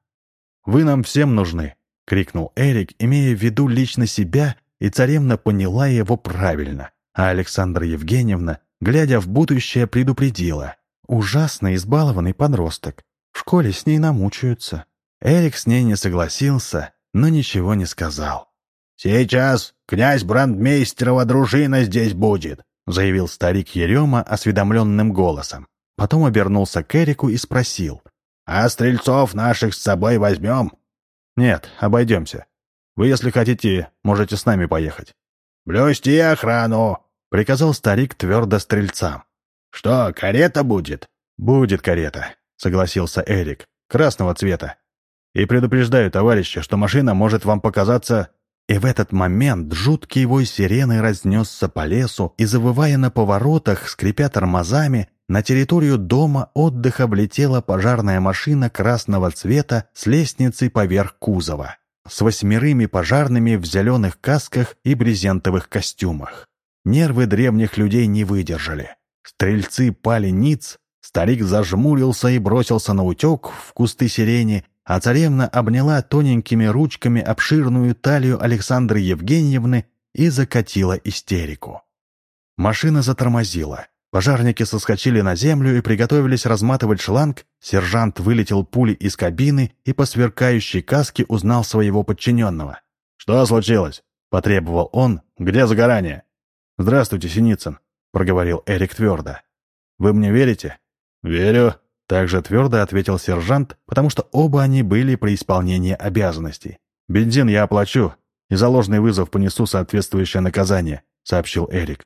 «Вы нам всем нужны», — крикнул Эрик, имея в виду лично себя, и царевна поняла его правильно, а Александра Евгеньевна глядя в будущее, предупредила. Ужасно избалованный подросток. В школе с ней намучаются. Эрик с ней не согласился, но ничего не сказал. «Сейчас князь Брандмейстерова дружина здесь будет», заявил старик Ерема осведомленным голосом. Потом обернулся к Эрику и спросил. «А стрельцов наших с собой возьмем?» «Нет, обойдемся. Вы, если хотите, можете с нами поехать». «Блюсти охрану!» — приказал старик твердо стрельцам. «Что, карета будет?» «Будет карета», — согласился Эрик. «Красного цвета. И предупреждаю, товарищи, что машина может вам показаться...» И в этот момент жуткий вой сирены разнесся по лесу, и, завывая на поворотах, скрипя тормозами, на территорию дома отдыха влетела пожарная машина красного цвета с лестницей поверх кузова, с восьмерыми пожарными в зеленых касках и брезентовых костюмах. Нервы древних людей не выдержали. Стрельцы пали ниц, старик зажмурился и бросился на утек в кусты сирени, а царевна обняла тоненькими ручками обширную талию Александры Евгеньевны и закатила истерику. Машина затормозила. Пожарники соскочили на землю и приготовились разматывать шланг. Сержант вылетел пулей из кабины и по сверкающей каске узнал своего подчиненного. «Что случилось?» — потребовал он. «Где загорание?» «Здравствуйте, Синицын», — проговорил Эрик твердо. «Вы мне верите?» «Верю», — также твердо ответил сержант, потому что оба они были при исполнении обязанностей. «Бензин я оплачу, и за ложный вызов понесу соответствующее наказание», — сообщил Эрик.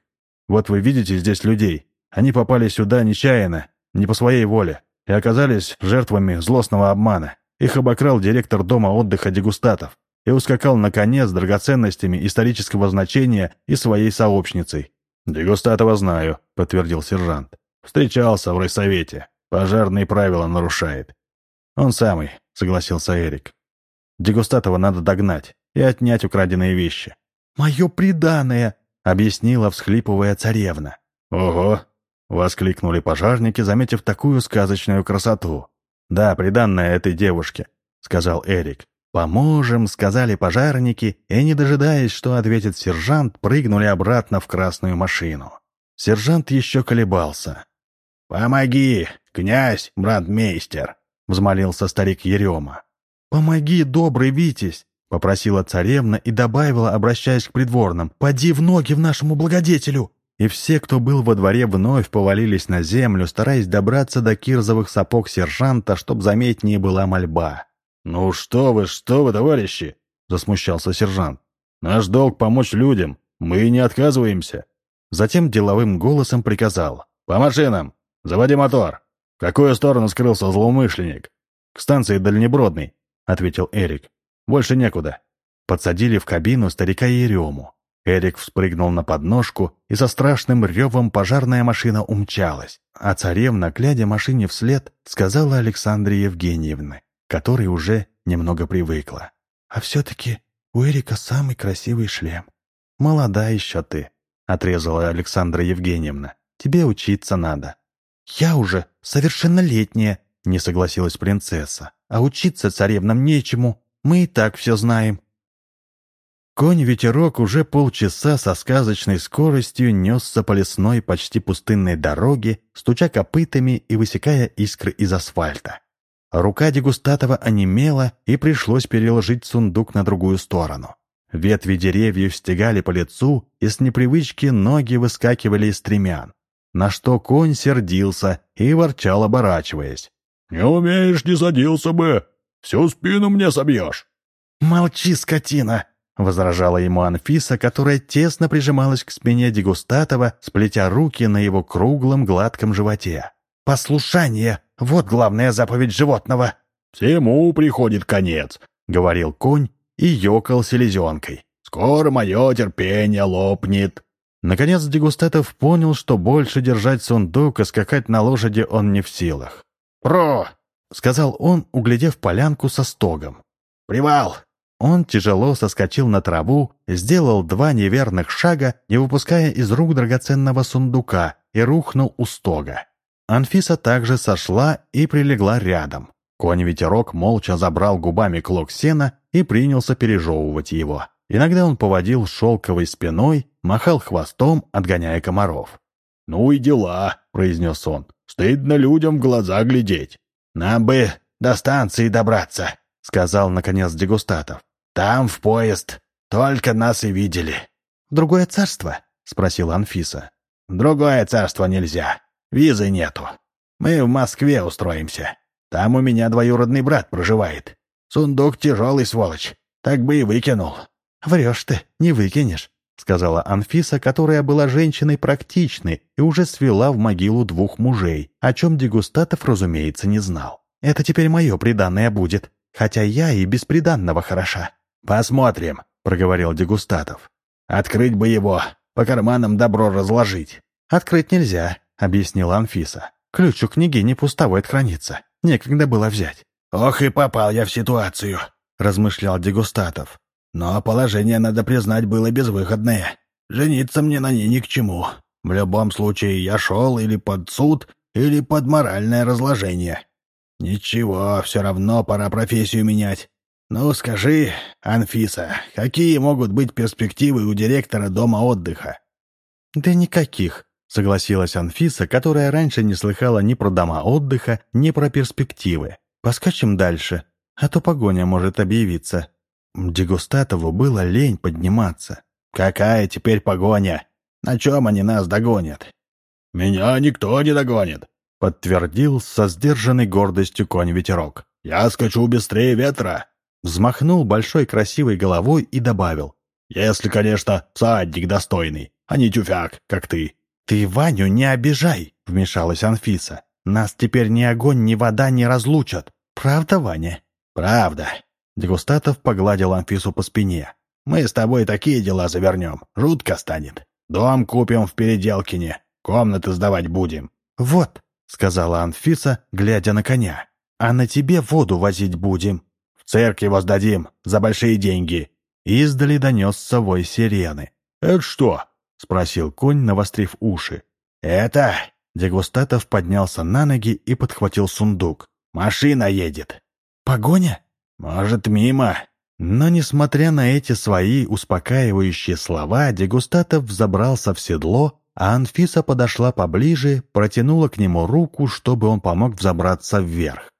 «Вот вы видите здесь людей. Они попали сюда нечаянно, не по своей воле, и оказались жертвами злостного обмана. Их обокрал директор дома отдыха дегустатов и ускакал на коне с драгоценностями исторического значения и своей сообщницей. «Дегустатова знаю», — подтвердил сержант. «Встречался в райсовете. Пожарные правила нарушает». «Он самый», — согласился Эрик. «Дегустатова надо догнать и отнять украденные вещи». «Мое преданное!» — объяснила, всхлипывая царевна. «Ого!» — воскликнули пожарники, заметив такую сказочную красоту. «Да, приданное этой девушке», — сказал Эрик. «Поможем», — сказали пожарники, и, не дожидаясь, что ответит сержант, прыгнули обратно в красную машину. Сержант еще колебался. «Помоги, князь, брандмейстер», — взмолился старик Ерема. «Помоги, добрый Витязь», — попросила царевна и добавила, обращаясь к придворным, «Поди в ноги в нашему благодетелю». И все, кто был во дворе, вновь повалились на землю, стараясь добраться до кирзовых сапог сержанта, чтоб заметнее была мольба. «Ну что вы, что вы, товарищи!» — засмущался сержант. «Наш долг — помочь людям. Мы не отказываемся». Затем деловым голосом приказал. «По машинам! Заводи мотор! В какую сторону скрылся злоумышленник?» «К станции Дальнебродный», — ответил Эрик. «Больше некуда». Подсадили в кабину старика Ерему. Эрик вспрыгнул на подножку, и со страшным ревом пожарная машина умчалась. А царевна, глядя машине вслед, сказала Александре Евгеньевне, которой уже немного привыкла. «А все-таки у Эрика самый красивый шлем. Молода еще ты», — отрезала Александра Евгеньевна. «Тебе учиться надо». «Я уже совершеннолетняя», — не согласилась принцесса. «А учиться царевнам нечему. Мы и так все знаем». Конь-ветерок уже полчаса со сказочной скоростью несся по лесной почти пустынной дороге, стуча копытами и высекая искры из асфальта. Рука дегустатова онемела, и пришлось переложить сундук на другую сторону. Ветви деревьев стегали по лицу, и с непривычки ноги выскакивали из стремян. На что конь сердился и ворчал, оборачиваясь. «Не умеешь, не садился бы! Всю спину мне собьешь!» «Молчи, скотина!» — возражала ему Анфиса, которая тесно прижималась к спине дегустатова, сплетя руки на его круглом гладком животе. «Послушание! Вот главная заповедь животного!» «Всему приходит конец», — говорил конь и ёкал селезенкой. «Скоро мое терпение лопнет». Наконец Дегустатов понял, что больше держать сундук и скакать на лошади он не в силах. «Про!» — сказал он, углядев полянку со стогом. «Привал!» Он тяжело соскочил на траву, сделал два неверных шага, не выпуская из рук драгоценного сундука, и рухнул у стога. Анфиса также сошла и прилегла рядом. Конь-ветерок молча забрал губами клок сена и принялся пережевывать его. Иногда он поводил шелковой спиной, махал хвостом, отгоняя комаров. «Ну и дела», — произнес он. «Стыдно людям в глаза глядеть». «Нам бы до станции добраться», — сказал, наконец, Дегустатов. «Там, в поезд. Только нас и видели». «Другое царство?» — спросила Анфиса. «Другое царство нельзя. Визы нету. Мы в Москве устроимся. Там у меня двоюродный брат проживает. Сундук тяжелый, сволочь. Так бы и выкинул». «Врешь ты, не выкинешь», — сказала Анфиса, которая была женщиной практичной и уже свела в могилу двух мужей, о чем Дегустатов, разумеется, не знал. «Это теперь мое приданное будет, хотя я и без приданного хороша». «Посмотрим», — проговорил Дегустатов. «Открыть бы его, по карманам добро разложить». «Открыть нельзя», объяснила Анфиса. «Ключ у книги не пустовой хранится. Некогда было взять». «Ох и попал я в ситуацию», — размышлял Дегустатов. «Но положение, надо признать, было безвыходное. Жениться мне на ней ни к чему. В любом случае я шел или под суд, или под моральное разложение. Ничего, все равно пора профессию менять. Ну, скажи, Анфиса, какие могут быть перспективы у директора дома отдыха?» «Да никаких», Согласилась Анфиса, которая раньше не слыхала ни про дома отдыха, ни про перспективы. Поскачем дальше, а то погоня может объявиться. Дегустатову было лень подниматься. «Какая теперь погоня? На чем они нас догонят?» «Меня никто не догонит», — подтвердил со сдержанной гордостью конь-ветерок. «Я скачу быстрее ветра». Взмахнул большой красивой головой и добавил. «Если, конечно, всадник достойный, а не тюфяк, как ты». «Ты Ваню не обижай!» — вмешалась Анфиса. «Нас теперь ни огонь, ни вода не разлучат. Правда, Ваня?» «Правда». Дегустатов погладил Анфису по спине. «Мы с тобой такие дела завернем. Жутко станет. Дом купим в Переделкине. Комнаты сдавать будем». «Вот», — сказала Анфиса, глядя на коня. «А на тебе воду возить будем». «В церкви воздадим. За большие деньги». Издали донесся вой сирены. «Это что?» — спросил конь, навострив уши. «Это...» — Дегустатов поднялся на ноги и подхватил сундук. «Машина едет». «Погоня?» «Может, мимо». Но, несмотря на эти свои успокаивающие слова, Дегустатов взобрался в седло, а Анфиса подошла поближе, протянула к нему руку, чтобы он помог взобраться вверх.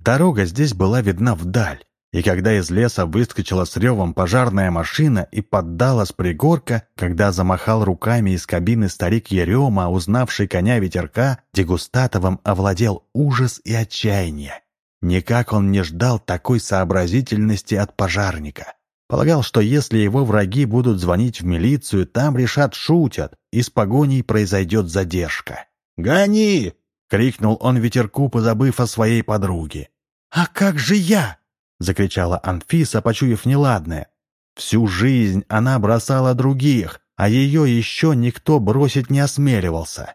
Дорога здесь была видна вдаль, и когда из леса выскочила с ревом пожарная машина и поддала с пригорка, когда замахал руками из кабины старик Ерема, узнавший коня ветерка, Дегустатовым овладел ужас и отчаяние. Никак он не ждал такой сообразительности от пожарника. Полагал, что если его враги будут звонить в милицию, там решат шутят, и с погоней произойдет задержка. «Гони!» — крикнул он ветерку, позабыв о своей подруге. «А как же я?» — закричала Анфиса, почуяв неладное. Всю жизнь она бросала других, а ее еще никто бросить не осмеливался.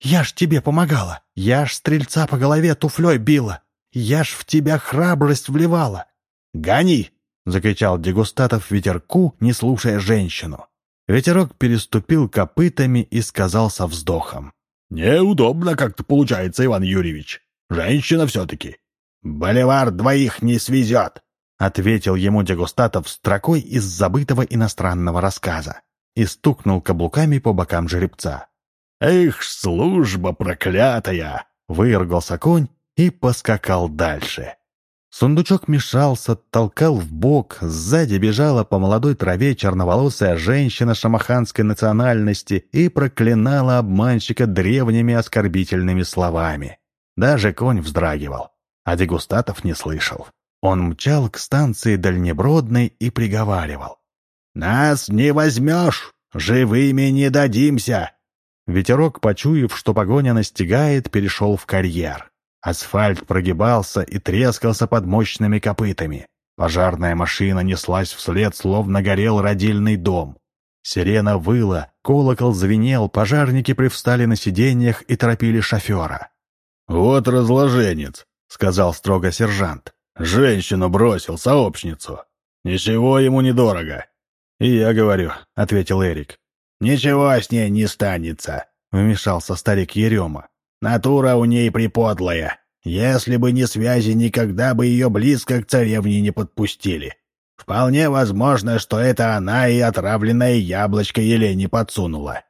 «Я ж тебе помогала, я ж стрельца по голове туфлей била, я ж в тебя храбрость вливала». «Гони!» — закричал Дегустатов ветерку, не слушая женщину. Ветерок переступил копытами и сказал со вздохом. «Неудобно как-то получается, Иван Юрьевич. Женщина все-таки». «Боливар двоих не свезет», — ответил ему Дегустатов строкой из забытого иностранного рассказа и стукнул каблуками по бокам жеребца. «Эх, служба проклятая!» — выругался конь и поскакал дальше. Сундучок мешался, толкал в бок, сзади бежала по молодой траве черноволосая женщина шамаханской национальности и проклинала обманщика древними оскорбительными словами. Даже конь вздрагивал, а дегустатов не слышал. Он мчал к станции Дальнебродной и приговаривал. «Нас не возьмешь! Живыми не дадимся!» Ветерок, почуяв, что погоня настигает, перешел в карьер. Асфальт прогибался и трескался под мощными копытами. Пожарная машина неслась вслед, словно горел родильный дом. Сирена выла, колокол звенел, пожарники привстали на сиденьях и торопили шофера. «Вот разложенец», — сказал строго сержант. «Женщину бросил, сообщницу. Ничего ему недорого». «И я говорю», — ответил Эрик. «Ничего с ней не станется», — вмешался старик Ерема. Натура у ней приподлая. Если бы не связи, никогда бы ее близко к царевне не подпустили. Вполне возможно, что это она и отравленное яблочко Елене подсунула.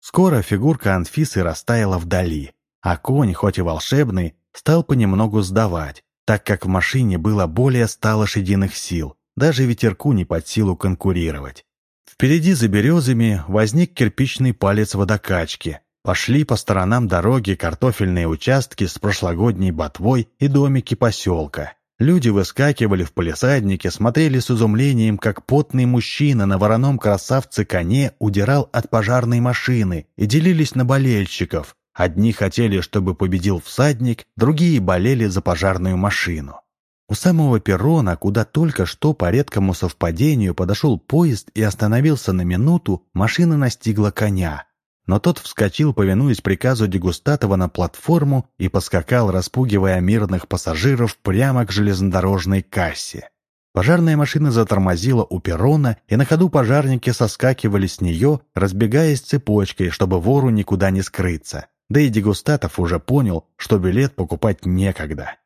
Скоро фигурка Анфисы растаяла вдали, а конь, хоть и волшебный, стал понемногу сдавать, так как в машине было более ста лошадиных сил, даже ветерку не под силу конкурировать. Впереди за березами возник кирпичный палец водокачки, Пошли по сторонам дороги картофельные участки с прошлогодней ботвой и домики поселка. Люди выскакивали в полисаднике, смотрели с изумлением, как потный мужчина на вороном красавце-коне удирал от пожарной машины и делились на болельщиков. Одни хотели, чтобы победил всадник, другие болели за пожарную машину. У самого перрона, куда только что по редкому совпадению подошел поезд и остановился на минуту, машина настигла коня но тот вскочил, повинуясь приказу Дегустатова на платформу и поскакал, распугивая мирных пассажиров прямо к железнодорожной кассе. Пожарная машина затормозила у перрона, и на ходу пожарники соскакивали с нее, разбегаясь цепочкой, чтобы вору никуда не скрыться. Да и Дегустатов уже понял, что билет покупать некогда.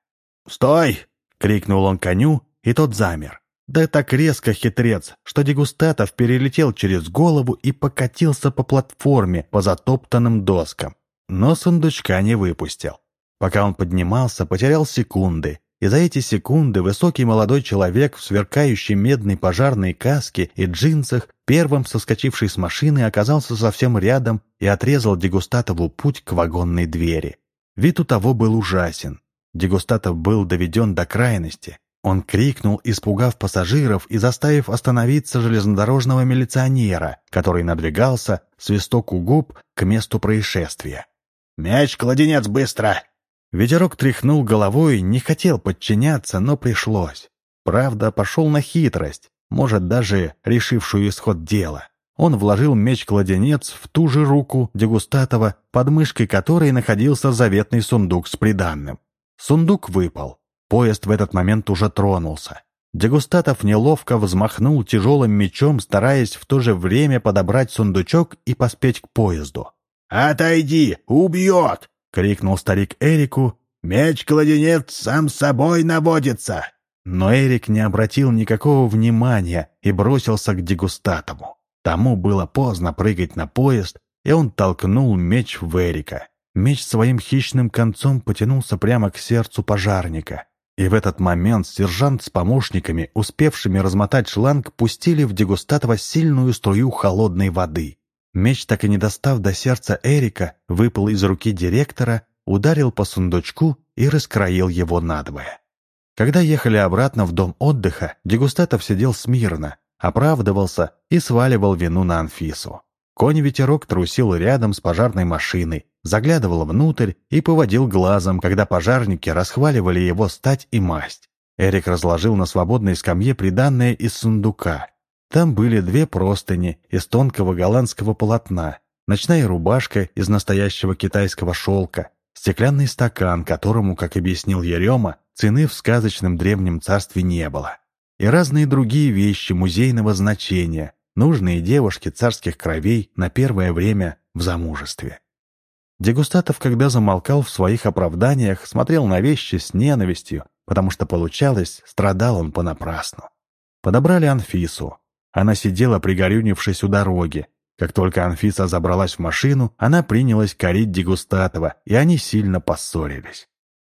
«Стой!» — крикнул он коню, и тот замер. Да так резко хитрец, что Дегустатов перелетел через голову и покатился по платформе по затоптанным доскам. Но сундучка не выпустил. Пока он поднимался, потерял секунды, и за эти секунды высокий молодой человек в сверкающей медной пожарной каске и джинсах, первым соскочивший с машины, оказался совсем рядом и отрезал Дегустатову путь к вагонной двери. Вид у того был ужасен. Дегустатов был доведен до крайности. Он крикнул, испугав пассажиров и заставив остановиться железнодорожного милиционера, который надвигался, свисток у губ, к месту происшествия. «Мяч, кладенец, быстро!» Ветерок тряхнул головой, не хотел подчиняться, но пришлось. Правда, пошел на хитрость, может, даже решившую исход дела. Он вложил меч-кладенец в ту же руку Дегустатова, под мышкой которой находился заветный сундук с приданным. Сундук выпал. Поезд в этот момент уже тронулся. Дегустатов неловко взмахнул тяжелым мечом, стараясь в то же время подобрать сундучок и поспеть к поезду. «Отойди! Убьет!» — крикнул старик Эрику. «Меч-кладенец сам собой наводится!» Но Эрик не обратил никакого внимания и бросился к Дегустатову. Тому было поздно прыгать на поезд, и он толкнул меч в Эрика. Меч своим хищным концом потянулся прямо к сердцу пожарника. И в этот момент сержант с помощниками, успевшими размотать шланг, пустили в дегустатова сильную струю холодной воды. Меч, так и не достав до сердца Эрика, выпал из руки директора, ударил по сундучку и раскроил его надвое. Когда ехали обратно в дом отдыха, Дегустатов сидел смирно, оправдывался и сваливал вину на Анфису. Конь-ветерок трусил рядом с пожарной машиной, заглядывал внутрь и поводил глазом, когда пожарники расхваливали его стать и масть. Эрик разложил на свободной скамье приданное из сундука. Там были две простыни из тонкого голландского полотна, ночная рубашка из настоящего китайского шелка, стеклянный стакан, которому, как объяснил Ерема, цены в сказочном древнем царстве не было, и разные другие вещи музейного значения, нужные девушке царских кровей на первое время в замужестве. Дегустатов, когда замолкал в своих оправданиях, смотрел на вещи с ненавистью, потому что получалось, страдал он понапрасну. Подобрали Анфису. Она сидела, пригорюнившись у дороги. Как только Анфиса забралась в машину, она принялась корить Дегустатова, и они сильно поссорились.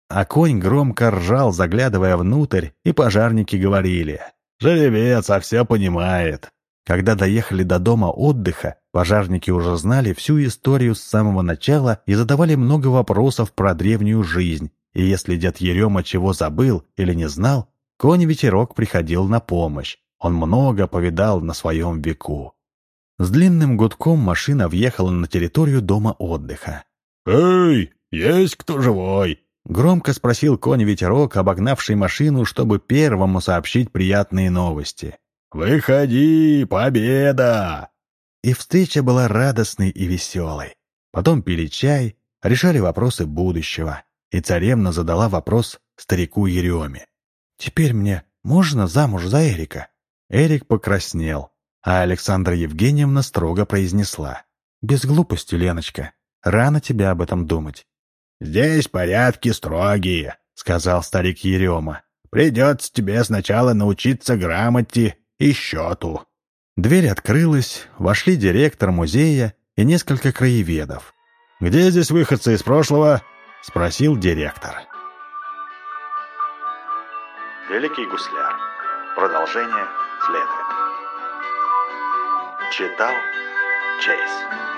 А конь громко ржал, заглядывая внутрь, и пожарники говорили «Жеребец, а все понимает». Когда доехали до дома отдыха, пожарники уже знали всю историю с самого начала и задавали много вопросов про древнюю жизнь, и если дед Ерема чего забыл или не знал, конь-ветерок приходил на помощь. Он много повидал на своем веку. С длинным гудком машина въехала на территорию дома отдыха. «Эй, есть кто живой?» Громко спросил конь-ветерок, обогнавший машину, чтобы первому сообщить приятные новости. «Выходи, победа!» И встреча была радостной и веселой. Потом пили чай, решали вопросы будущего, и царевна задала вопрос старику Ереме. «Теперь мне можно замуж за Эрика?» Эрик покраснел, а Александра Евгеньевна строго произнесла. «Без глупости, Леночка. Рано тебе об этом думать». «Здесь порядки строгие», — сказал старик Ерема. «Придется тебе сначала научиться грамоте и счету». Дверь открылась, вошли директор музея и несколько краеведов. «Где здесь выходцы из прошлого?» — спросил директор. Великий гусляр. Продолжение следует. Читал Чейз.